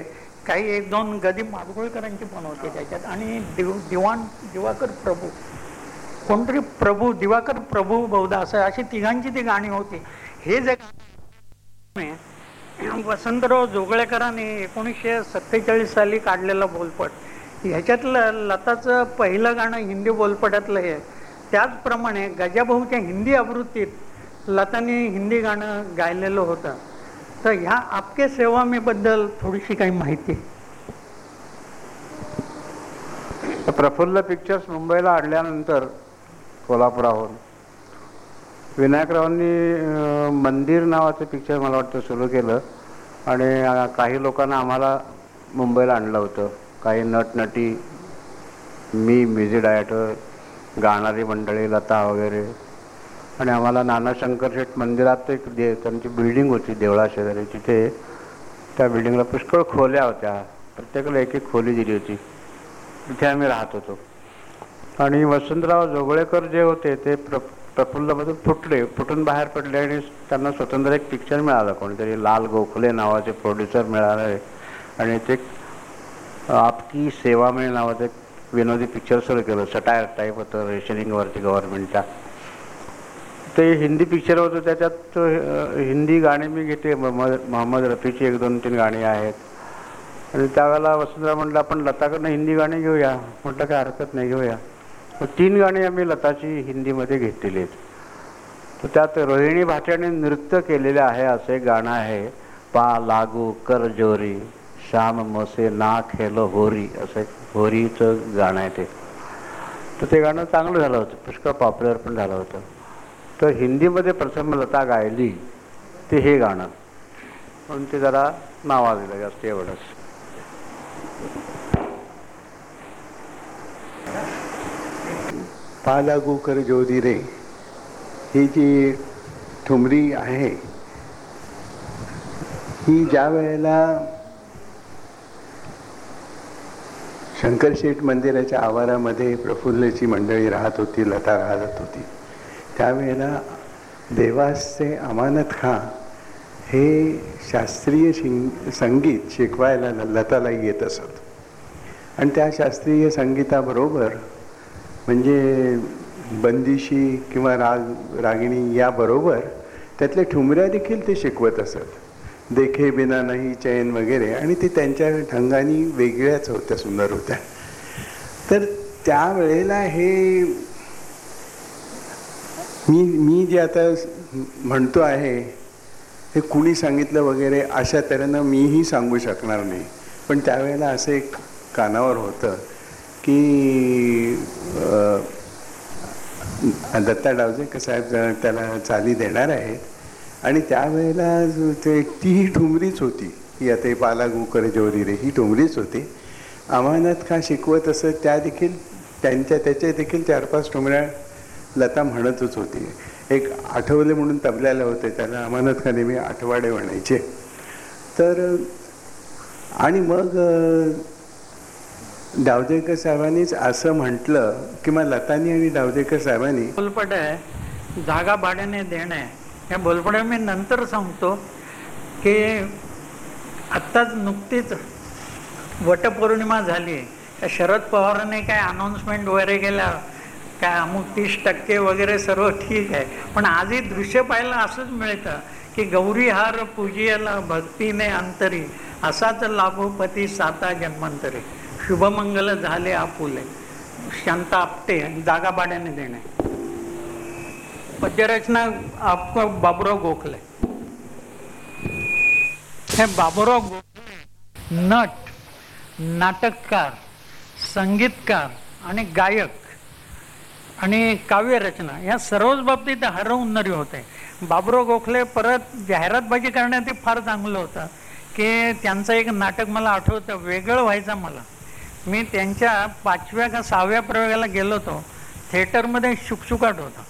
काही एक दोन गदी माडगुळकरांची पण होती त्याच्यात. आणि दिव दिवाण दिवाकर प्रभू. कोणतरी प्रभू दिवाकर प्रभू बहुधा असं अशी तिघांची ती गाणी होती. हे जे वसंतराव जोगळेकरांनी एकोणीसशे सत्तेचाळीस साली काढलेला बोलपट. ह्याच्यातलं लताचं पहिलं गाणं हिंदी बोलपटातलं हे. त्याचप्रमाणे गजाभाऊच्या हिंदी आवृत्तीत लताने हिंदी गाणं गायलेलं होतं. तर ह्या आपके सेवा मीबद्दल थोडीशी काही माहिती. प्रफुल्ल पिक्चर्स मुंबईला आणल्यानंतर कोल्हापुराहून. विनायकरावांनी मंदिर नावाचं पिक्चर मला वाटतं सुरू केलं. आणि काही लोकांना आम्हाला मुंबईला आणलं होतं. काही नटनटी मी म्युझिक डायरेक्टर गाणारी मंडळी लता वगैरे. आणि आम्हाला नाना शंकर शेठ मंदिरात एक दे त्यांची बिल्डिंग होती देवळा शेजारी. तिथे त्या बिल्डिंगला पुष्कळ खोल्या होत्या. प्रत्येकाला एक एक खोली दिली होती. तिथे आम्ही राहत होतो. आणि वसंतराव जोगळेकर जे होते ते प्र प्रफुल्लमध्ये फुटले फुटून बाहेर पडले आणि त्यांना स्वतंत्र एक पिक्चर मिळालं. कोणीतरी लाल गोखले नावाचे प्रोड्युसर मिळाले. आणि ते आपकी सेवा मिळेल नावाचं एक विनोदी पिक्चर सुरू केलं. सटायर टाईप होतं रेशनिंगवरती गव्हर्नमेंटच्या ते हिंदी पिक्चर होतं त्याच्यात हिंदी गाणी मी घेते. मोहम्मद मोहम्मद रफीची एक दोन तीन गाणी आहेत. आणि त्यावेळेला वसुंधरा म्हटलं आपण लताकडनं हिंदी गाणी घेऊया. म्हटलं काय हरकत नाही घेऊया. मग तीन गाणी आम्ही लताची हिंदीमध्ये घेतलेली आहेत. तर त्यात रोहिणी भाट्याने नृत्य केलेलं आहे असं एक गाणं आहे. पा लागू कर जोरी. श्याम मसे ना खेलो होरी असं एक होरीचं गाणं आहे ते. तर ते गाणं चांगलं झालं होतं पुष्कळ पॉप्युलर पण झालं होतं. तर हिंदीमध्ये प्रथम लता गायली ते हे गाणं. म्हणून ते जरा नावाजलं जास्त एवढंच. पालागू कर ज्योती रे ही जी ठुमरी आहे ही ज्या वेळेला शंकरशेठ मंदिराच्या आवारामध्ये प्रफुल्लची मंडळी राहत होती लता राहत होती. त्यावेळेला देवासचे अमानत खां हे शास्त्रीय शिंग संगीत शिकवायला ल- लताला येत असत. आणि त्या शास्त्रीय संगीताबरोबर म्हणजे बंदिशी किंवा राग रागिणी याबरोबर त्यातल्या ठुमऱ्या देखील ते शिकवत असत. देखे बिना नाही चैन वगैरे. आणि ते त्यांच्या ढंगानी वेगळ्याच होत्या सुंदर होत्या. तर त्यावेळेला हे मी मी जे आता म्हणतो आहे हे कुणी सांगितलं वगैरे अशा तऱ्हेनं मीही सांगू शकणार नाही. पण त्यावेळेला असं एक कानावर होतं की दत्ता डावजेकर साहेब त्याला चाली देणार आहेत. आणि त्यावेळेला ते ती ही ठुमरीच होती. ही आता पाला गुकर जोरी रे ही ठुमरीच होती. अमानत का शिकवत असत त्या देखील त्यांच्या त्याच्या देखील चार पाच ठुमऱ्या लता म्हणतच होती. एक आठवले म्हणून तबल्याला होते त्याला अमानत का नेहमी आठवाडे म्हणायचे. तर आणि मग डावदेकर साहेबांनीच असं म्हटलं किंवा लतानी आणि डावदेकर साहेबांनी फुलपट आहे जागा भाड्याने देणे या बोलपड्या मी नंतर सांगतो की आत्ताच नुकतीच वटपौर्णिमा झाली. त्या शरद पवारांनी काय अनाऊन्समेंट वगैरे केल्या काय अमुक तीस टक्के वगैरे सर्व ठीक आहे. पण आजही दृश्य पाहायला असंच मिळतं की गौरीहार पूजेला पूजियाला भक्तीने अंतरी असाच लाभोपती साता जन्मांतरी. शुभमंगल झाले आपुले. शांत आपटे जागा भाड्याने देणे. पद्यरचना आपका बाबुराव गोखले हे बाबुराव गोखले नट नाटककार संगीतकार आणि गायक आणि काव्यरचना या सर्वच बाबतीत हरवणारी होते बाबुराव गोखले परत जाहिरातबाजी करण्यात ते फार चांगलं होतं की त्यांचं एक नाटक मला आठवतं वेगळं व्हायचं मला मी त्यांच्या पाचव्या का सहाव्या प्रयोगाला गेलो होतो थिएटरमध्ये शुकशुकाट होता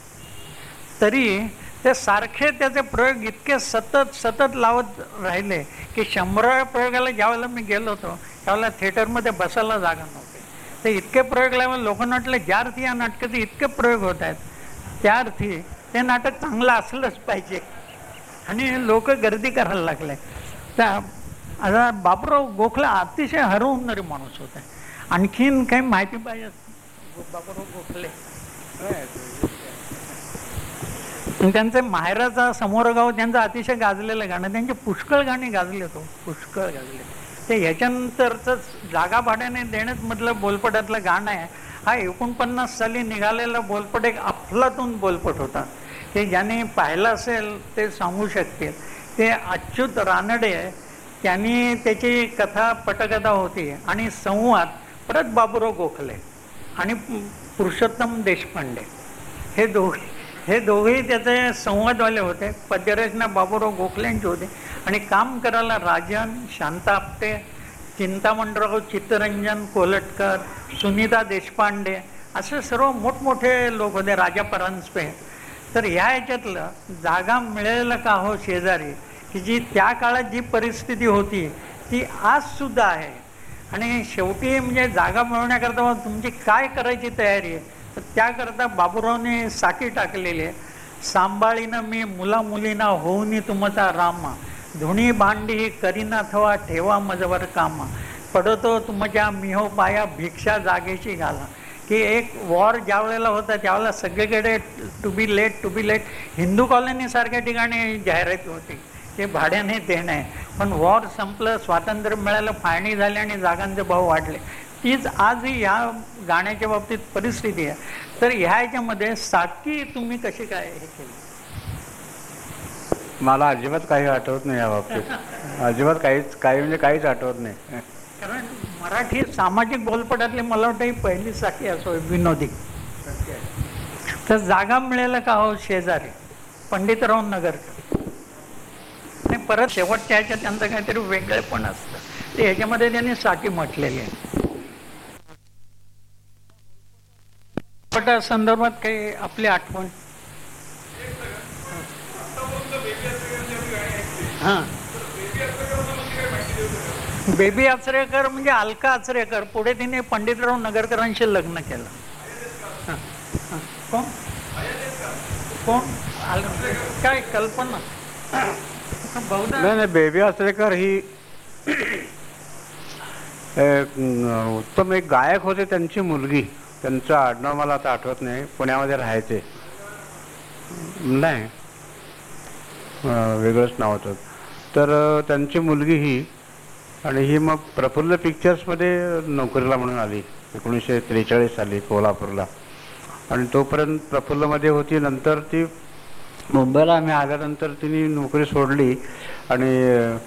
तरी ते सारखे त्याचे प्रयोग इतके सतत सतत लावत राहिले की शंभराव्या प्रयोगाला ज्यावेळेला मी गेलो होतो त्यावेळेला थिएटरमध्ये बसायला जागा नव्हती. ते इतके प्रयोग लावून लोकांना वाटलं ज्या अर्थी या नाटकाचे इतके प्रयोग होत आहेत त्या अर्थी ते नाटक चांगलं असलंच पाहिजे. आणि लोक गर्दी करायला लागले. त्या आता बापराव गोखले अतिशय हरवणारे माणूस होते. आणखीन काही माहिती पाहिजे? बापराव गोखले. त्यांचे माहेराचा समोर गाव त्यांचं अतिशय गाजलेलं गाणं त्यांचे पुष्कळ गाणी गाजले तो पुष्कळ गाजले. ते ह्याच्यानंतरच जागा भाड्याने देण्यात मधलं बोलपटातलं गाणं आहे. हा एकोणपन्नास साली निघालेला बोलपट एक अफलातून बोलपट होता. ते ज्यांनी पाहिलं असेल ते सांगू शकतील ते अच्युत रानडे त्यांनी त्याची कथा पटकथा होती. आणि संवाद परत बाबुराव गोखले आणि पुरुषोत्तम देशपांडे. हे दोघे हे दोघेही त्याचे संवादवाले होते. पद्यरचना बाबूराव गोखल्यांचे होते. आणि काम करायला राजन शांता आपटे चिंतामणराव चित्तरंजन कोलटकर सुनीता देशपांडे असे सर्व मोठमोठे लोक होते राजा परांजपे. तर ह्या याच्यातलं जागा मिळेल का हो शेजारी? की जी त्या काळात जी परिस्थिती होती ती आजसुद्धा आहे. आणि शेवटी म्हणजे जागा मिळवण्याकरता तुमची काय करायची तयारी आहे? तर त्याकरता बाबूरावने साठी टाकलेली आहे. सांभाळीनं मी मुला मुलीना होऊनी तुमचा रामा. धुणी भांडी करीना थवा ठेवा मजवर कामा. पडतो तुमच्या मिहो पाया भिक्षा जागेची घाला. की एक वॉर ज्या वेळेला होता त्यावेळेला सगळीकडे to be late to be late Hindu कॉलनीसारख्या ठिकाणी जाहिरात होती. ते भाड्याने देणं आहे. पण वॉर संपलं स्वातंत्र्य मिळालं फाळणी झाली आणि जागांचे भाव वाढले. तीच आजही या गाण्याच्या बाबतीत परिस्थिती आहे. तर ह्या ह्याच्यामध्ये साकी तुम्ही कशी काय हे केली? मला अजिबात काही आठवत नाही या बाबतीत. [LAUGHS] अजिबात काहीच काही म्हणजे काहीच आठवत नाही. कारण मराठी सामाजिक बोलपटातली मला वाटतं ही पहिली साखी असो विनोदी. तर जागा मिळेल का हो शेजारी? पंडितराव नगरकर. आणि परत शेवटच्या ह्याच्यात त्यांचं काहीतरी वेगळे पण असतं. ते ह्याच्यामध्ये त्यांनी साठी म्हटलेली आहे. चित्रपटा संदर्भात काही आपली आठवण. हा. बेबी आचरेकर म्हणजे अलका आचरेकर. पुढे तिने पंडितराव नगरकरांशी लग्न केलं. कोण? कोण? काय कल्पना? बहुधा नाही नाही बेबी आचरेकर ही उत्तम एक गायक होते त्यांची मुलगी. त्यांचं आडनाव मला आता आठवत नाही. पुण्यामध्ये राहायचे. नाही. वेगळंच नाव होतं. तर त्यांची मुलगी ही आणि ही मग प्रफुल्ल पिक्चर्समध्ये नोकरीला म्हणून आली. एकोणीसशे त्रेचाळीस साली कोल्हापूरला. आणि तोपर्यंत प्रफुल्लमध्ये होती. नंतर ती मुंबईला आम्ही आल्यानंतर तिने नोकरी सोडली. आणि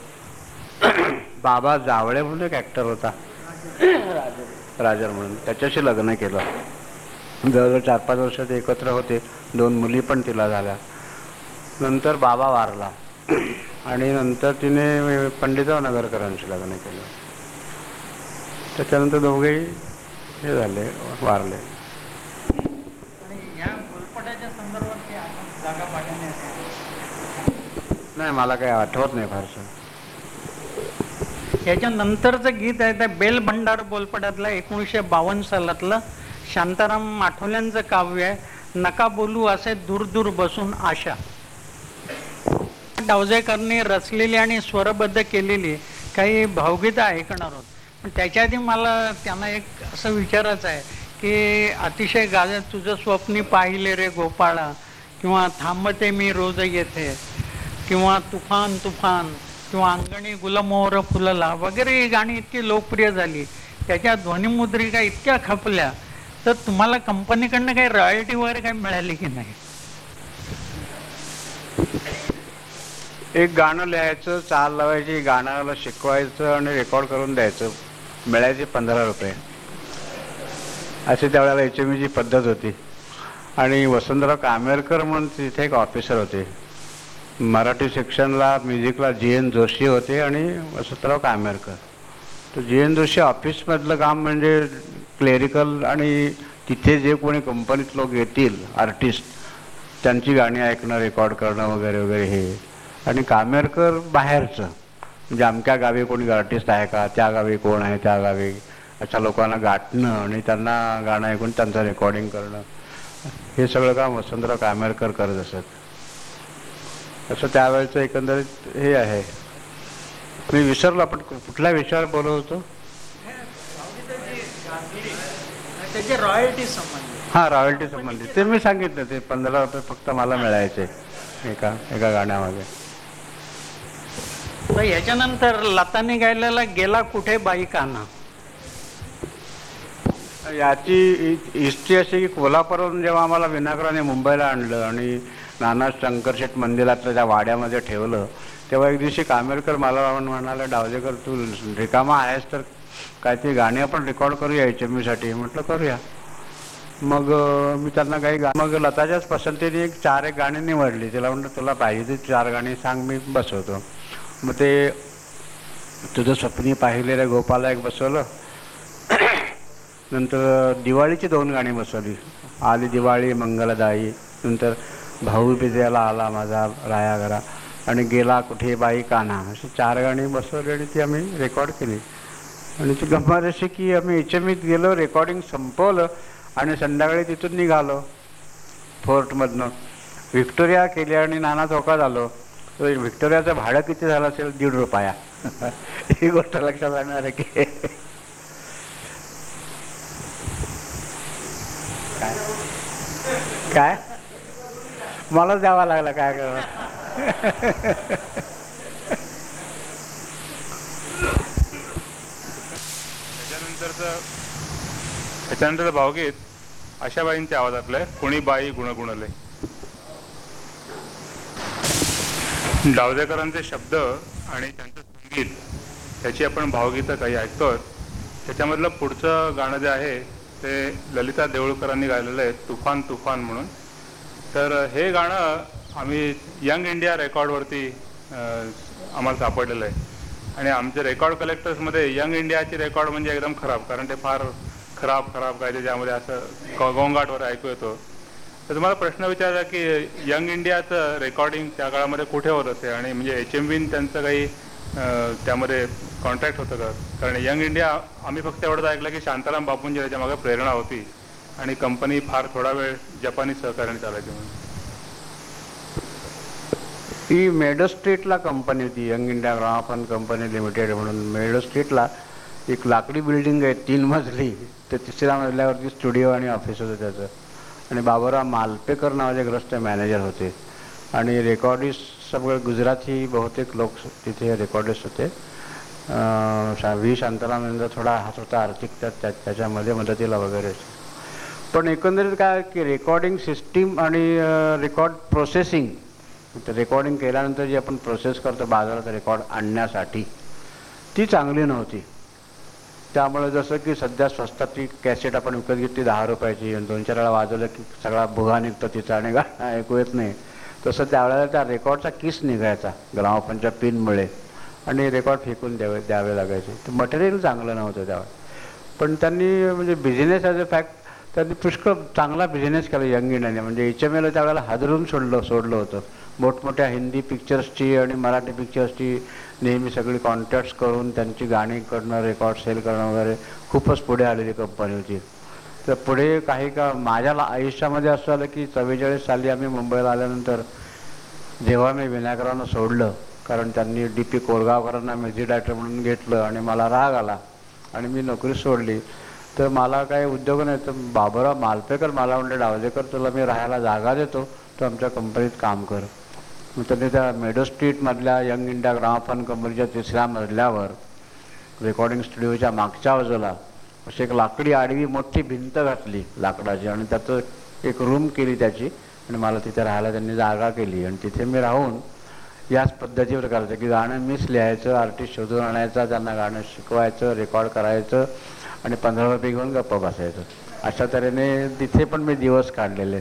[CLEARS THROAT] बाबा जावळे म्हणून एक ॲक्टर होता. राजर म्हणून. त्याच्याशी लग्न केलं. जवळजवळ चार पाच वर्ष ते एकत्र होते. दोन मुली पण तिला झाल्या. नंतर बाबा वारला. आणि नंतर तिने पंडितराव नगरकरांशी लग्न केलं. त्याच्यानंतर दोघेही हे झाले वारले. नाही मला काही आठवत नाही फारसं. याच्यानंतरचं गीत आहे त्या बेल भंडार बोलपटातलं एकोणीसशे बावन्न सालातलं शांताराम माठवल्यांचं काव्य आहे. नका बोलू असे दूर दूर बसून आशा. डावजेकरने रचलेली आणि स्वरबद्ध केलेली काही भावगीतं ऐकणार आहोत. पण त्याच्या आधी मला त्यांना एक असं विचारायचं आहे की अतिशय गाज तुझं स्वप्नी पाहिले रे गोपाळा किंवा थांबते मी रोज येथे किंवा तुफान तुफान किंवा अंगणी गुलमोहर फुलला वगैरे ही गाणी इतकी लोकप्रिय झाली. त्याच्या ध्वनिमुद्रिका इतक्या खपल्या तर तुम्हाला कंपनीकडनं काही रॉयल्टी वगैरे काही मिळाली की नाही? एक गाणं लिहायचं चाल लावायची गाण्याला शिकवायचं आणि रेकॉर्ड करून द्यायचं. मिळायचे पंधरा रुपये. अशी त्यावेळेला एच एम पद्धत होती. आणि वसंतराव कामेरकर म्हणून तिथे एक ऑफिसर होते. मराठी सेक्शनला म्युझिकला जी एन जोशी होते आणि वसंतराव कामेरकर. तर जी एन जोशी ऑफिसमधलं काम म्हणजे क्लेरिकल आणि तिथे जे कोणी कंपनीत लोक येतील आर्टिस्ट त्यांची गाणी ऐकणं रेकॉर्ड करणं वगैरे वगैरे हे. आणि कामेरकर बाहेरचं. म्हणजे अमक्या गावी कोणी आर्टिस्ट आहे का? त्या गावी कोण आहे? त्या गावी. अशा लोकांना गाठणं आणि त्यांना गाणं ऐकून त्यांचं रेकॉर्डिंग करणं. हे सगळं काम वसंतराव कामेरकर करत असत. असं त्यावेळेचं एकंदरीत हे आहे. मी विसरलो आपण कुठल्या विषयावर बोलत होतो त्याची रॉयल्टी संबंधित हां रॉयल्टी संबंधित ते मी सांगितलं ते पंधरा रुपये फक्त मला मिळायचे एका एका गाण्यामध्ये तर याच्यानंतर लताने गायलेला गेला कुठे बाई काना याची हिस्ट्री अशी की कोल्हापूरहून जेव्हा आम्हाला विनायकराने मुंबईला आणलं आणि नाना शंकरशेठ मंदिरातल्या त्या वाड्यामध्ये ठेवलं तेव्हा एक दिवशी कामेरकर मला म्हणाला डावजेकर तू रिकामा आहेस तर काय ती गाणी आपण रेकॉर्ड करूया एच एमसाठी म्हटलं करूया. मग मी त्यांना काही गा मग लताच्याच पसंतीने एक चार एक गाणी निवडली. तिला म्हटलं तुला पाहिजे ती चार गाणी सांग मी बसवतो. मग ते तुझं स्वप्नी पाहिलेल्या गोपाला एक बसवलं. नंतर दिवाळीची दोन गाणी बसवली. आली दिवाळी मंगलदायी नंतर भाऊ बिजाला आला माझा राया घरा. आणि गेला कुठे बाई काना. अशी चार गाणी बसवली आणि ती आम्ही रेकॉर्ड केली. आणि ती गंमत अशी की आम्ही एच एम गेलो रेकॉर्डिंग संपवलं आणि संध्याकाळी तिथून निघालो. फोर्टमधनं. व्हिक्टोरिया केली आणि नाना चौकात आलो तर व्हिक्टोरियाचं भाडं किती झालं असेल? दीड रुपया. [LAUGHS] ही गोष्ट लक्षात आणणार आहे की. काय? मलाच द्यावा लागला काय कर त्याच्यानंतर भावगीत अशा बाईंच्या आवाजातलं आहे कुणी बाई गुणगुणले. डावजेकरांचे शब्द आणि त्यांचं संगीत त्याची आपण भावगीतं काही ऐकतोय. त्याच्यामधलं पुढचं गाणं जे आहे ते ललिता देऊळकरांनी गायलेलं आहे तुफान तुफान म्हणून. तर हे गाणं आम्ही यंग इंडिया रेकॉर्डवरती आम्हाला सापडलेलं आहे. आणि आमचे रेकॉर्ड कलेक्टर्समध्ये यंग इंडियाचे रेकॉर्ड म्हणजे एकदम खराब कारण ते फार खराब खराब काय ते ज्यामध्ये असं गोंगाटवर ऐकू येतो. तर तुम्हाला प्रश्न विचारला की यंग इंडियाचं रेकॉर्डिंग त्या काळामध्ये कुठे होत असे? आणि म्हणजे एच एम बीन त्यांचं काही त्यामध्ये कॉन्ट्रॅक्ट होतं का? कारण यंग इंडिया आम्ही फक्त एवढंच ऐकलं की शांताराम बापूंची त्याच्यामागे प्रेरणा होती. आणि कंपनी फार थोडा वेळ जपानी सहकार्याने चालायची म्हणून. ती मेडो स्ट्रीटला कंपनी होती Young India gramophone company limited म्हणून मेडो स्ट्रीटला एक लाकडी बिल्डिंग आहे तीन मजली. तर तिसऱ्या मजल्यावरती स्टुडिओ आणि ऑफिस होतं त्याचं. आणि बाबुराव मालपेकर नावाचे ग्रस्त मॅनेजर होते. आणि रेकॉर्डिस्ट सगळे गुजराती बहुतेक लोक तिथे रेकॉर्डिस्ट होते. शा- व्ही शांताराम यांचा थोडा हात होता आर्थिक त्यात त्या- त्याच्यामध्ये मदतीला वगैरे. पण एकंदरीत काय की रेकॉर्डिंग सिस्टीम आणि रेकॉर्ड प्रोसेसिंग रेकॉर्डिंग केल्यानंतर जी आपण प्रोसेस करतो बाजारात रेकॉर्ड आणण्यासाठी ती चांगली नव्हती. त्यामुळे जसं की सध्या स्वस्तात ती कॅसेट आपण विकत घेतली दहा रुपयाची आणि दोन चार वेळा वाजवलं की सगळा भुगा निघतो तिचा आणि गाणं ऐकू येत नाही. तसं त्यावेळेला त्या रेकॉर्डचा किस निघायचा ग्रामोफोनच्या पिनमुळे. आणि रेकॉर्ड फेकून द्यावे द्यावे लागायचे. ते मटेरियल चांगलं नव्हतं त्यावेळेस पण त्यांनी म्हणजे बिझनेस ॲज अ फॅक्ट त्यांनी पुष्कळ चांगला बिझनेस केला यंग इंडियाने म्हणजे एच एम एला त्यावेळेला हादरून सोडलं सोडलं होतं. मोठमोठ्या हिंदी पिक्चर्सची आणि मराठी पिक्चर्सची नेहमी सगळी कॉन्टॅक्ट्स करून त्यांची गाणी करणं रेकॉर्ड सेल करणं वगैरे खूपच पुढे आलेली कंपनी होती. तर पुढे काही का माझ्या आयुष्यामध्ये असं झालं की चव्वेचाळीस साली आम्ही मुंबईला आल्यानंतर जेव्हा मी विनायकरांना सोडलं कारण त्यांनी डी पी कोरगावकरांना म्युझिक डायरेक्टर म्हणून घेतलं आणि मला राग आला आणि मी नोकरी सोडली तर मला काही उद्योग नाही तर बाबुराव मालपेकर मला म्हणले डावलेकर तुला मी राहायला जागा देतो तू आमच्या कंपनीत काम कर. मग त्यांनी त्या मेडो स्ट्रीटमधल्या यंग इंडिया ग्रामफोन कंपनीच्या तिसऱ्या मजल्यावर रेकॉर्डिंग स्टुडिओच्या मागच्या बाजूला अशी एक लाकडी आडवी मोठी भिंत घातली लाकडाची आणि त्याचं एक रूम केली त्याची आणि मला तिथे राहायला त्यांनी जागा केली. आणि तिथे मी राहून याच पद्धतीवर करायचं की गाणं मीच लिहायचं आर्टिस्ट शोधून आणायचा त्यांना गाणं शिकवायचं रेकॉर्ड करायचं आणि पंधरा रुपये घेऊन गप्पा बसायचं. अशा तऱ्हेने तिथे पण मी दिवस काढलेले.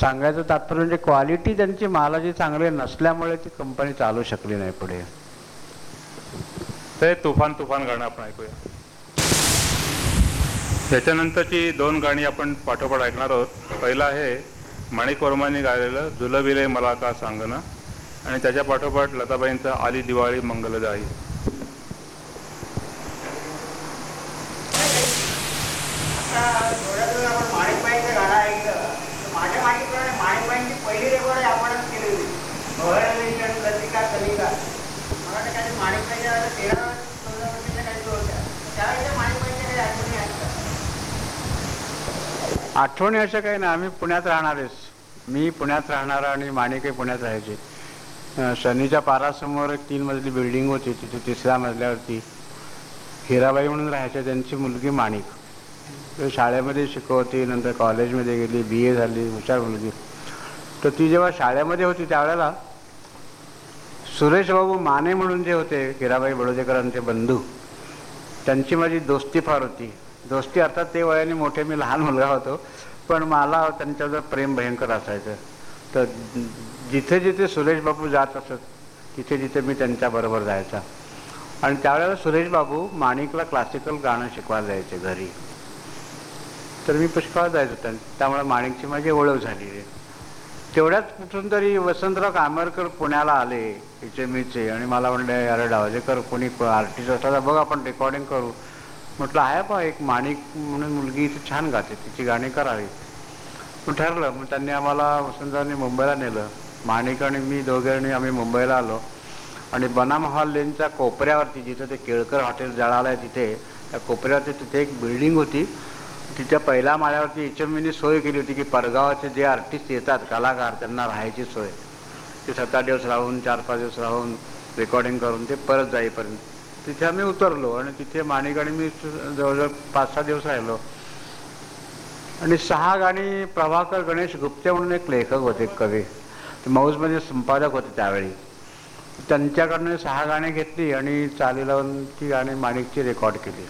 सांगायचं तात्पर्य म्हणजे क्वालिटी त्यांची मालाची चांगली नसल्यामुळे ती कंपनी चालू शकली नाही पुढे. ते तुफान तुफान गाणं आपण ऐकूया. त्याच्यानंतरची दोन गाणी आपण पाठोपाठ ऐकणार आहोत. पहिलं आहे माणिक वर्माने गायलेलं जुलबिले मला का सांगना? आणि त्याच्या पाठोपाठ लताबाईंचं आली दिवाळी मंगलदाई माणिकबाईंचं गाणं ऐकलं तर माझ्या माहितीप्रमाणे माणिकबाईंची पहिली रेकॉर्ड आपणच केली होती भोळ्या लतिका कलिका मला वाटतं काही माणिकबाईच्या आता तेरा चौदा वर्षाच्या काही होत्या त्यावेळेच्या माणिकबाईंच्या काही आठवणी अशा काही नाही. आम्ही पुण्यात राहणारेच मी पुण्यात राहणारा आणि माणिकही पुण्यात राहायचे. शनीच्या पारासमोर एक तीन मजली बिल्डिंग होती. तिथे तिसऱ्या मजल्यावरती हिराबाई म्हणून राहायच्या. त्यांची मुलगी माणिक. शाळेमध्ये शिकवती नंतर कॉलेजमध्ये गेली बी ए झाली हुशार मुलगी. तर ती जेव्हा शाळेमध्ये होती त्यावेळेला सुरेश बाबू माने म्हणून जे होते किराबाई बडोदेकरांचे बंधू त्यांची माझी दोस्ती फार होती. दोस्ती अर्थात ते वयाने मोठे मी लहान मुलगा होतो पण मला त्यांच्यावर प्रेम भयंकर असायचं. तर जिथे जिथे सुरेश बाबू जात असत तिथे जिथे मी त्यांच्याबरोबर जायचा. आणि त्यावेळेला सुरेश बाबू माणिकला क्लासिकल गाणं शिकवायला जायचे घरी. तर मी पुष्कळ जायचो त्या त्यामुळे माणिकची माझी ओळख झाली तेवढ्याच कुठून तरी वसंतराव कामरकर पुण्याला आले हिचे मीचे आणि मला म्हणले अरे डावजेकर कोणी आर्टिस्ट असला तर बघ आपण रेकॉर्डिंग करू. म्हटलं आहे पा एक माणिक म्हणून मुलगी इथे छान गाते तिची गाणी करावी. मग ठरलं मग त्यांनी आम्हाला वसंतरावनी मुंबईला नेलं. माणिक आणि मी दोघांनी आम्ही मुंबईला आलो. आणि बनाम हॉल लेनच्या कोपऱ्यावरती जिथं ते केळकर हॉटेल जळालं आहे तिथे त्या कोपऱ्यावरती तिथे एक बिल्डिंग होती. तिच्या पहिल्या माळ्यावरती एच एम सोय केली होती की परगावाचे जे आर्टिस्ट येतात कलाकार त्यांना राहायची सोय. ते सात आठ दिवस राहून चार पाच दिवस राहून रेकॉर्डिंग करून ते परत जाईपर्यंत. तिथे आम्ही उतरलो आणि तिथे माणिक आणि मी जवळजवळ पाच सहा दिवस राहिलो. आणि सहा गाणी प्रभाकर गणेश गुप्ते म्हणून एक लेखक होते कवी. ते मौजमध्ये संपादक होते त्यावेळी. त्यांच्याकडनं सहा गाणी घेतली आणि चाली लावून ती गाणी माणिकची रेकॉर्ड केली.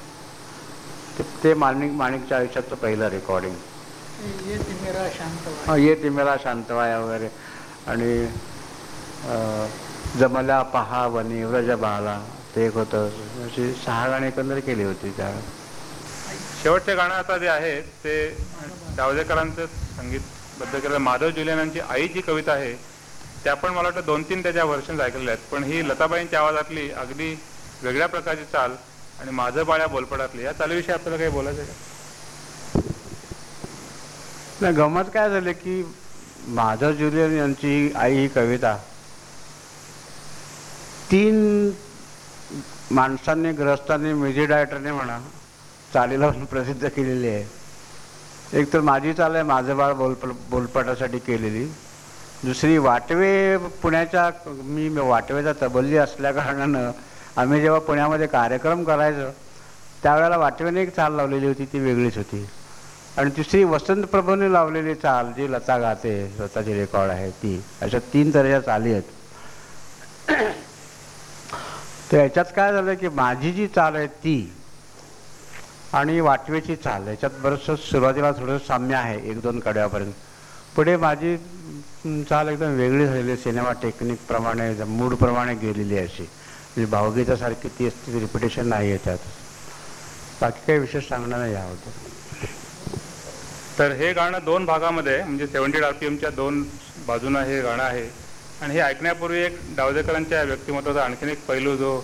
ते- माणिक माणिकच्या आयुष्यातलं पहिलं रेकॉर्डिंग ये तिमिरा शांतवाया वगैरे. आणि अं, जमल्या पहा वनी व्रज बाला. ते एक होतं. अशी सहा गाणी एकंदर केली होती त्या. शेवटचे गाणं आता जे आहे ते डावजेकरांचं संगीतबद्ध केलं माधव जुलियन यांची आई जी कविता आहे त्या पण मला वाटतं दोन तीन त्याच्या व्हर्शन ऐकलेल्या आहेत. पण ही लताबाईंच्या आवाजातली अगदी वेगळ्या प्रकारची चाल आणि माझं बाळ्या बोलपडातलं. या चालीविषयी आपल्याला काही बोलायचं आहे का? नाही गमत काय झालं की माधव जुलियन यांची आई ही कविता. तीन माणसांनी ग्रस्तांनी म्युझिक डायरेक्टरने म्हणा चालीला प्रसिद्ध केलेली आहे. एक तर माझी चाल आहे माझं बाळ बोलप बोलपटासाठी केलेली. दुसरी वाटवे पुण्याच्या मी वाटवेचा तबल्ली असल्या कारणानं आम्ही जेव्हा पुण्यामध्ये कार्यक्रम करायचो त्यावेळेला वाटवेने एक चाल लावलेली होती ती वेगळीच होती. आणि तिसरी वसंत प्रभूने लावलेली चाल जी लता गाते स्वतःची रेकॉर्ड आहे ती अशा तीन तऱ्हेच्या चाली आहेत. तर याच्यात काय झालं की माझी जी चाल आहे ती आणि वाटवेची चाल याच्यात बरंचसं सुरुवातीला थोडंसं साम्य आहे एक दोन कड्यापर्यंत. पुढे माझी चाल एकदम वेगळी झालेली सिनेमा टेक्निकप्रमाणे मूडप्रमाणे गेलेली अशी. म्हणजे भावगीतासारखी ती असते रिपिटेशन नाही आहे त्यात. बाकी काही विशेष सांगणार नाही याबद्दल तर हे गाणं दोन भागामध्ये म्हणजे सेवन्टी आर पी एमच्या दोन बाजूनं हे गाणं आहे. आणि हे ऐकण्यापूर्वी एक डावजेकरांच्या व्यक्तिमत्वाचा आणखीन एक पैलू जो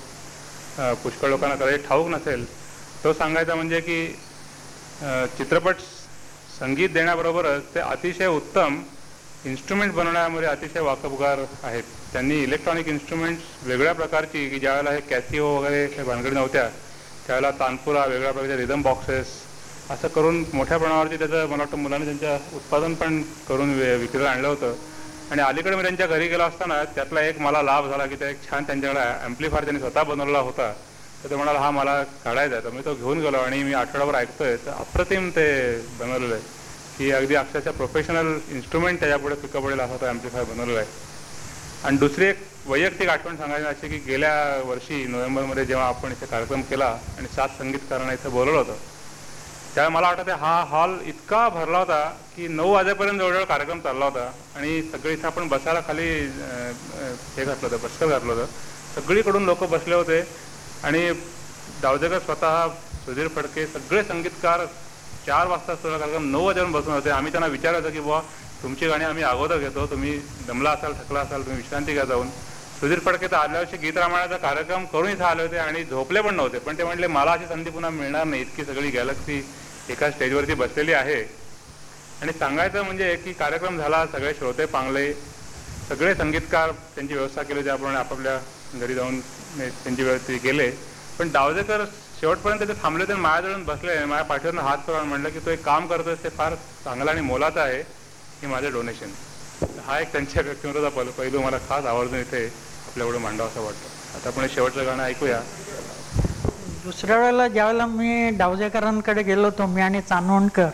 पुष्कळ लोकांना कदाचित ठाऊक नसेल तो सांगायचा म्हणजे की चित्रपट संगीत देण्याबरोबरच ते अतिशय उत्तम इन्स्ट्रुमेंट बनवण्यामध्ये अतिशय वाकबगार आहेत. त्यांनी इलेक्ट्रॉनिक इन्स्ट्रुमेंट्स वेगळ्या प्रकारची की ज्यावेळेला हे कॅसिओ वगैरे भानगडी नव्हत्या त्यावेळेला तानपुरा वेगळ्या प्रकारचे रिदम बॉक्सेस असं करून मोठ्या प्रमाणावरती त्याचं मला वाटतं मुलांनी त्यांच्या उत्पादन पण करून वि- विक्रीला आणलं होतं. आणि अलीकडे मी त्यांच्या घरी गेलो असताना त्यातला एक मला लाभ झाला की ते एक छान त्यांच्याकडे ॲम्प्लिफायर त्यांनी स्वतः बनवलेला होता. तर ते म्हणाला हा मला काढायचा आहे. तर मी तो घेऊन गेलो आणि मी आठवड्यावर ऐकतोय. तर अप्रतिम ते बनवलेलं आहे. की अगदी अक्षरशः प्रोफेशनल इन्स्ट्रुमेंट त्याच्यापुढे पिकअप पडेल असा तो ॲम्प्लिफायर बनवलेला आहे. आणि दुसरी एक वैयक्तिक आठवण सांगायची अशी की गेल्या वर्षी नोव्हेंबरमध्ये जेव्हा आपण इथे कार्यक्रम केला आणि सात संगीतकारांना इथं बोलवलं होतं त्यावेळी मला वाटतं हा हॉल इतका भरला होता की नऊ वाजेपर्यंत जवळजवळ कार्यक्रम चालला होता. आणि सगळी इथं आपण बसायला खाली हे घातलं होतं बस्कर घातलं होतं. सगळीकडून लोक बसले होते. आणि दावदेकर स्वतः सुधीर फडके सगळे संगीतकार चार वाजता सगळा कार्यक्रम नऊ वाजून बसून होते. आम्ही त्यांना विचारायचं की बुवा तुमची गाणी आम्ही अगोदर घेतो. तुम्ही दमला असाल थकला असाल तुम्ही विश्रांती घ्या जाऊन. सुधीर फडके तर आदल्या वर्षी गीत रामायणाचा कार्यक्रम करून इथं आले होते आणि झोपले पण नव्हते. पण ते म्हटले मला अशी संधी पुन्हा मिळणार नाही. इतकी सगळी गॅलक्सी एका स्टेजवरती बसलेली आहे. आणि सांगायचं म्हणजे की कार्यक्रम झाला. सगळे श्रोते पांगले सगळे संगीतकार त्यांची व्यवस्था केली त्याप्रमाणे आपापल्या घरी जाऊन त्यांची व्यवस्था केले. पण डावजेकर शेवटपर्यंत ते थांबले तर माझ्याजवळून बसले. माझ्या पाठीवरून हात करून म्हणलं की तो एक काम करतोय ते फार चांगलं आणि मोलाचं आहे. हे माझं डोनेशन हा एक त्यांच्या व्यक्तिमत्वाचा पल पैलू मला खास आवर्जून इथे आपल्याकडे मांडावं असं वाटतं. आता आपण शेवटचं गाणं ऐकूया. दुसऱ्या वेळेला ज्यावेळेला मी डावजेकरांकडे गेलो होतो मी आणि चांदवणकर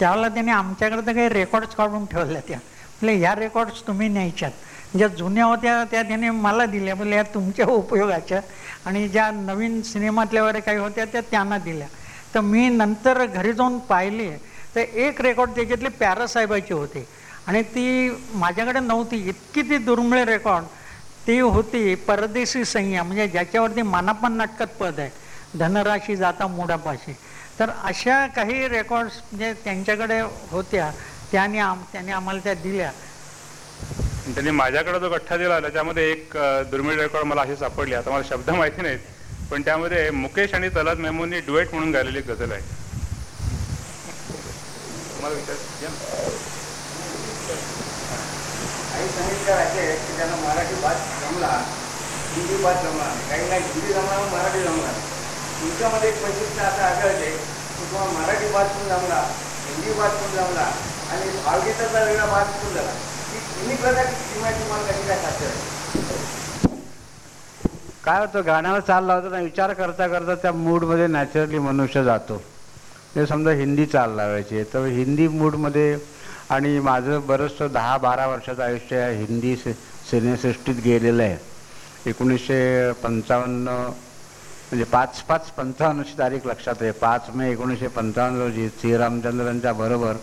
त्यावेळेला त्यांनी आमच्याकडे तर काही रेकॉर्ड्स काढून ठेवल्या त्या. म्हणजे ह्या रेकॉर्ड्स तुम्ही न्यायच्यात. ज्या जुन्या होत्या त्या त्याने मला दिल्या म्हणजे या तुमच्या उपयोगाच्या. आणि ज्या नवीन सिनेमातल्या वगैरे काही होत्या त्या त्यांना दिल्या. तर मी नंतर घरी जाऊन पाहिली तर एक रेकॉर्ड त्याच्यातली पॅरासाहेबाची होती. आणि ती माझ्याकडे नव्हती. इतकी ती दुर्मिळ रेकॉर्ड. ती होती परदेशी संज्ञा म्हणजे ज्याच्यावरती मानापन नाटकात पद आहे. धनराशी जाता मुडापाशी. तर अशा काही रेकॉर्ड्स म्हणजे त्यांच्याकडे होत्या त्याने आम त्याने आम्हाला त्या दिल्या. त्यांनी माझ्याकडे जो गठ्ठा दिला त्याच्यामध्ये एक दुर्मिळ रेकॉर्ड मला अशी सापडली. आता मला शब्द माहिती नाहीत पण त्यामध्ये मुकेश आणि तलत मेमोनी डुएट म्हणून गायलेली एक गझल आहे. तुम्हाला विचार काही संगीतकार की त्यांना मराठी भात जमला हिंदी भात जमला काही हिंदी जमला मराठी जमला. तुमच्यामध्ये एक वैशिष्ट्य असं आढळते की तुम्हाला मराठी भात पण जमला हिंदी भात पण जमला आणि भावगीताचा वेगळा भात पण झाला काय होतं गाण्याला चाल लावताना विचार करता करता त्या मूडमध्ये नॅचरली मनुष्य जातो. ते समजा हिंदी चाल लावायची आहे तर हिंदी मूडमध्ये आणि माझं बरंचसं दहा बारा वर्षाचं आयुष्य या हिंदी सि सिनेसृष्टीत गेलेलं आहे. एकोणीसशे पंचावन्न म्हणजे पाच पाच पंचावन्नची तारीख लक्षात आहे. पाच मे एकोणीसशे पंचावन्न रोजी श्रीरामचंद्रांच्या बरोबर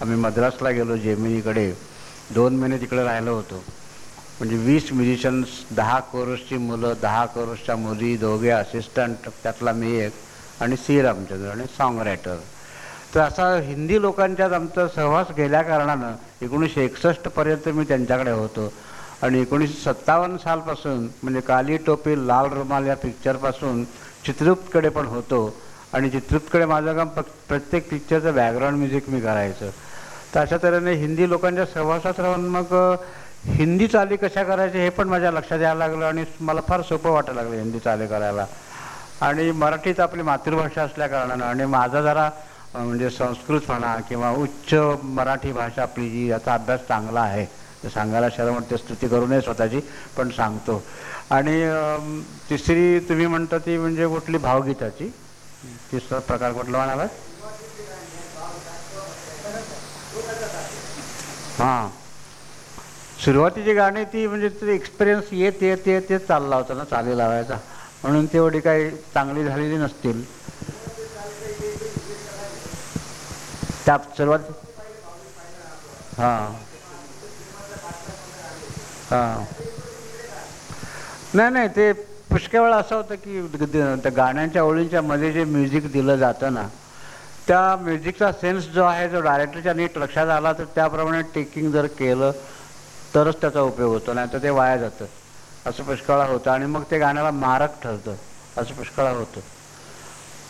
आम्ही मद्रासला गेलो जेमिनीकडे. दोन महिने तिकडे राहिलो होतो. म्हणजे वीस म्युझिशियन्स दहा कोरसची मुलं दहा कोरसच्या मुली दोघे असिस्टंट त्यातला मी एक आणि सी रामचंद्र आणि सॉंग रायटर तर असा हिंदी लोकांच्यात आमचा सहवास गेल्या कारणानं एकोणीसशे एकसष्टपर्यंत मी त्यांच्याकडे होतो. आणि एकोणीसशे सत्तावन्न सालपासून म्हणजे काली टोपी लाल रुमाल या पिक्चरपासून चित्रगुप्तकडे पण होतो. आणि चित्रगुप्तकडे माझं काम प्रत्येक पिक्चरचं बॅकग्राऊंड म्युझिक मी करायचं. तर अशा तऱ्हेने हिंदी लोकांच्या सहवासात राहून मग हिंदी चाली कशा करायचे हे पण माझ्या लक्षात यायला लागलं आणि मला फार सोपं वाटायला लागलं हिंदी चाली करायला. आणि मराठीत आपली मातृभाषा असल्या कारणानं आणि माझा जरा म्हणजे संस्कृत म्हणा किंवा उच्च मराठी भाषा आपली जी याचा अभ्यास चांगला आहे. ते सांगायला शरम वाटते स्तुती करू नये स्वतःची पण सांगतो. आणि तिसरी तुम्ही म्हणता ती म्हणजे कुठली भावगीताची? तिसरा प्रकार कुठला म्हणाला हां. सुरुवातीची गाणी ती म्हणजे ते एक्सपिरियन्स येत येत येत येत चालला होता ना चाली लावायचा. म्हणून तेवढी काही चांगली झालेली नसतील. त्या सुरुवात हां. हां. नाही नाही ते पुष्कळ वेळा असं होतं की त्या गाण्यांच्या ओळींच्या मध्ये जे म्युझिक दिलं जातं ना त्या म्युझिकचा सेन्स जो आहे जो डायरेक्टरच्या नीट लक्षात आला तर त्याप्रमाणे टेकिंग जर केलं तरच त्याचा उपयोग होतो नाही तर ते वाया जातं. असं पुष्कळा होतं आणि मग ते गाण्याला मारक ठरतं. असं पुष्कळा होतं.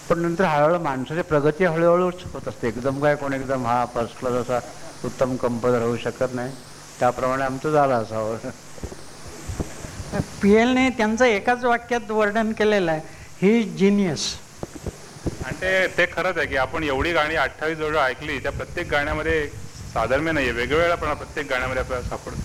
पण नंतर हळूहळू माणसाची प्रगती हळूहळूच होत असते. एकदम काय कोण एकदम हा फर्स्ट क्लास असा उत्तम कंपोजर होऊ शकत नाही. त्याप्रमाणे आमचं झालं असावं पी एलने त्यांचं एकाच वाक्यात वर्णन केलेलं आहे. ही जिनियस आणि ते ते खरंच आहे की आपण एवढी गाणी अठ्ठावीस जवळ ऐकली त्या प्रत्येक गाण्यामध्ये साधर्म्य नाहीये. आहे पण प्रत्येक गाण्यामध्ये आपल्याला सापडतो.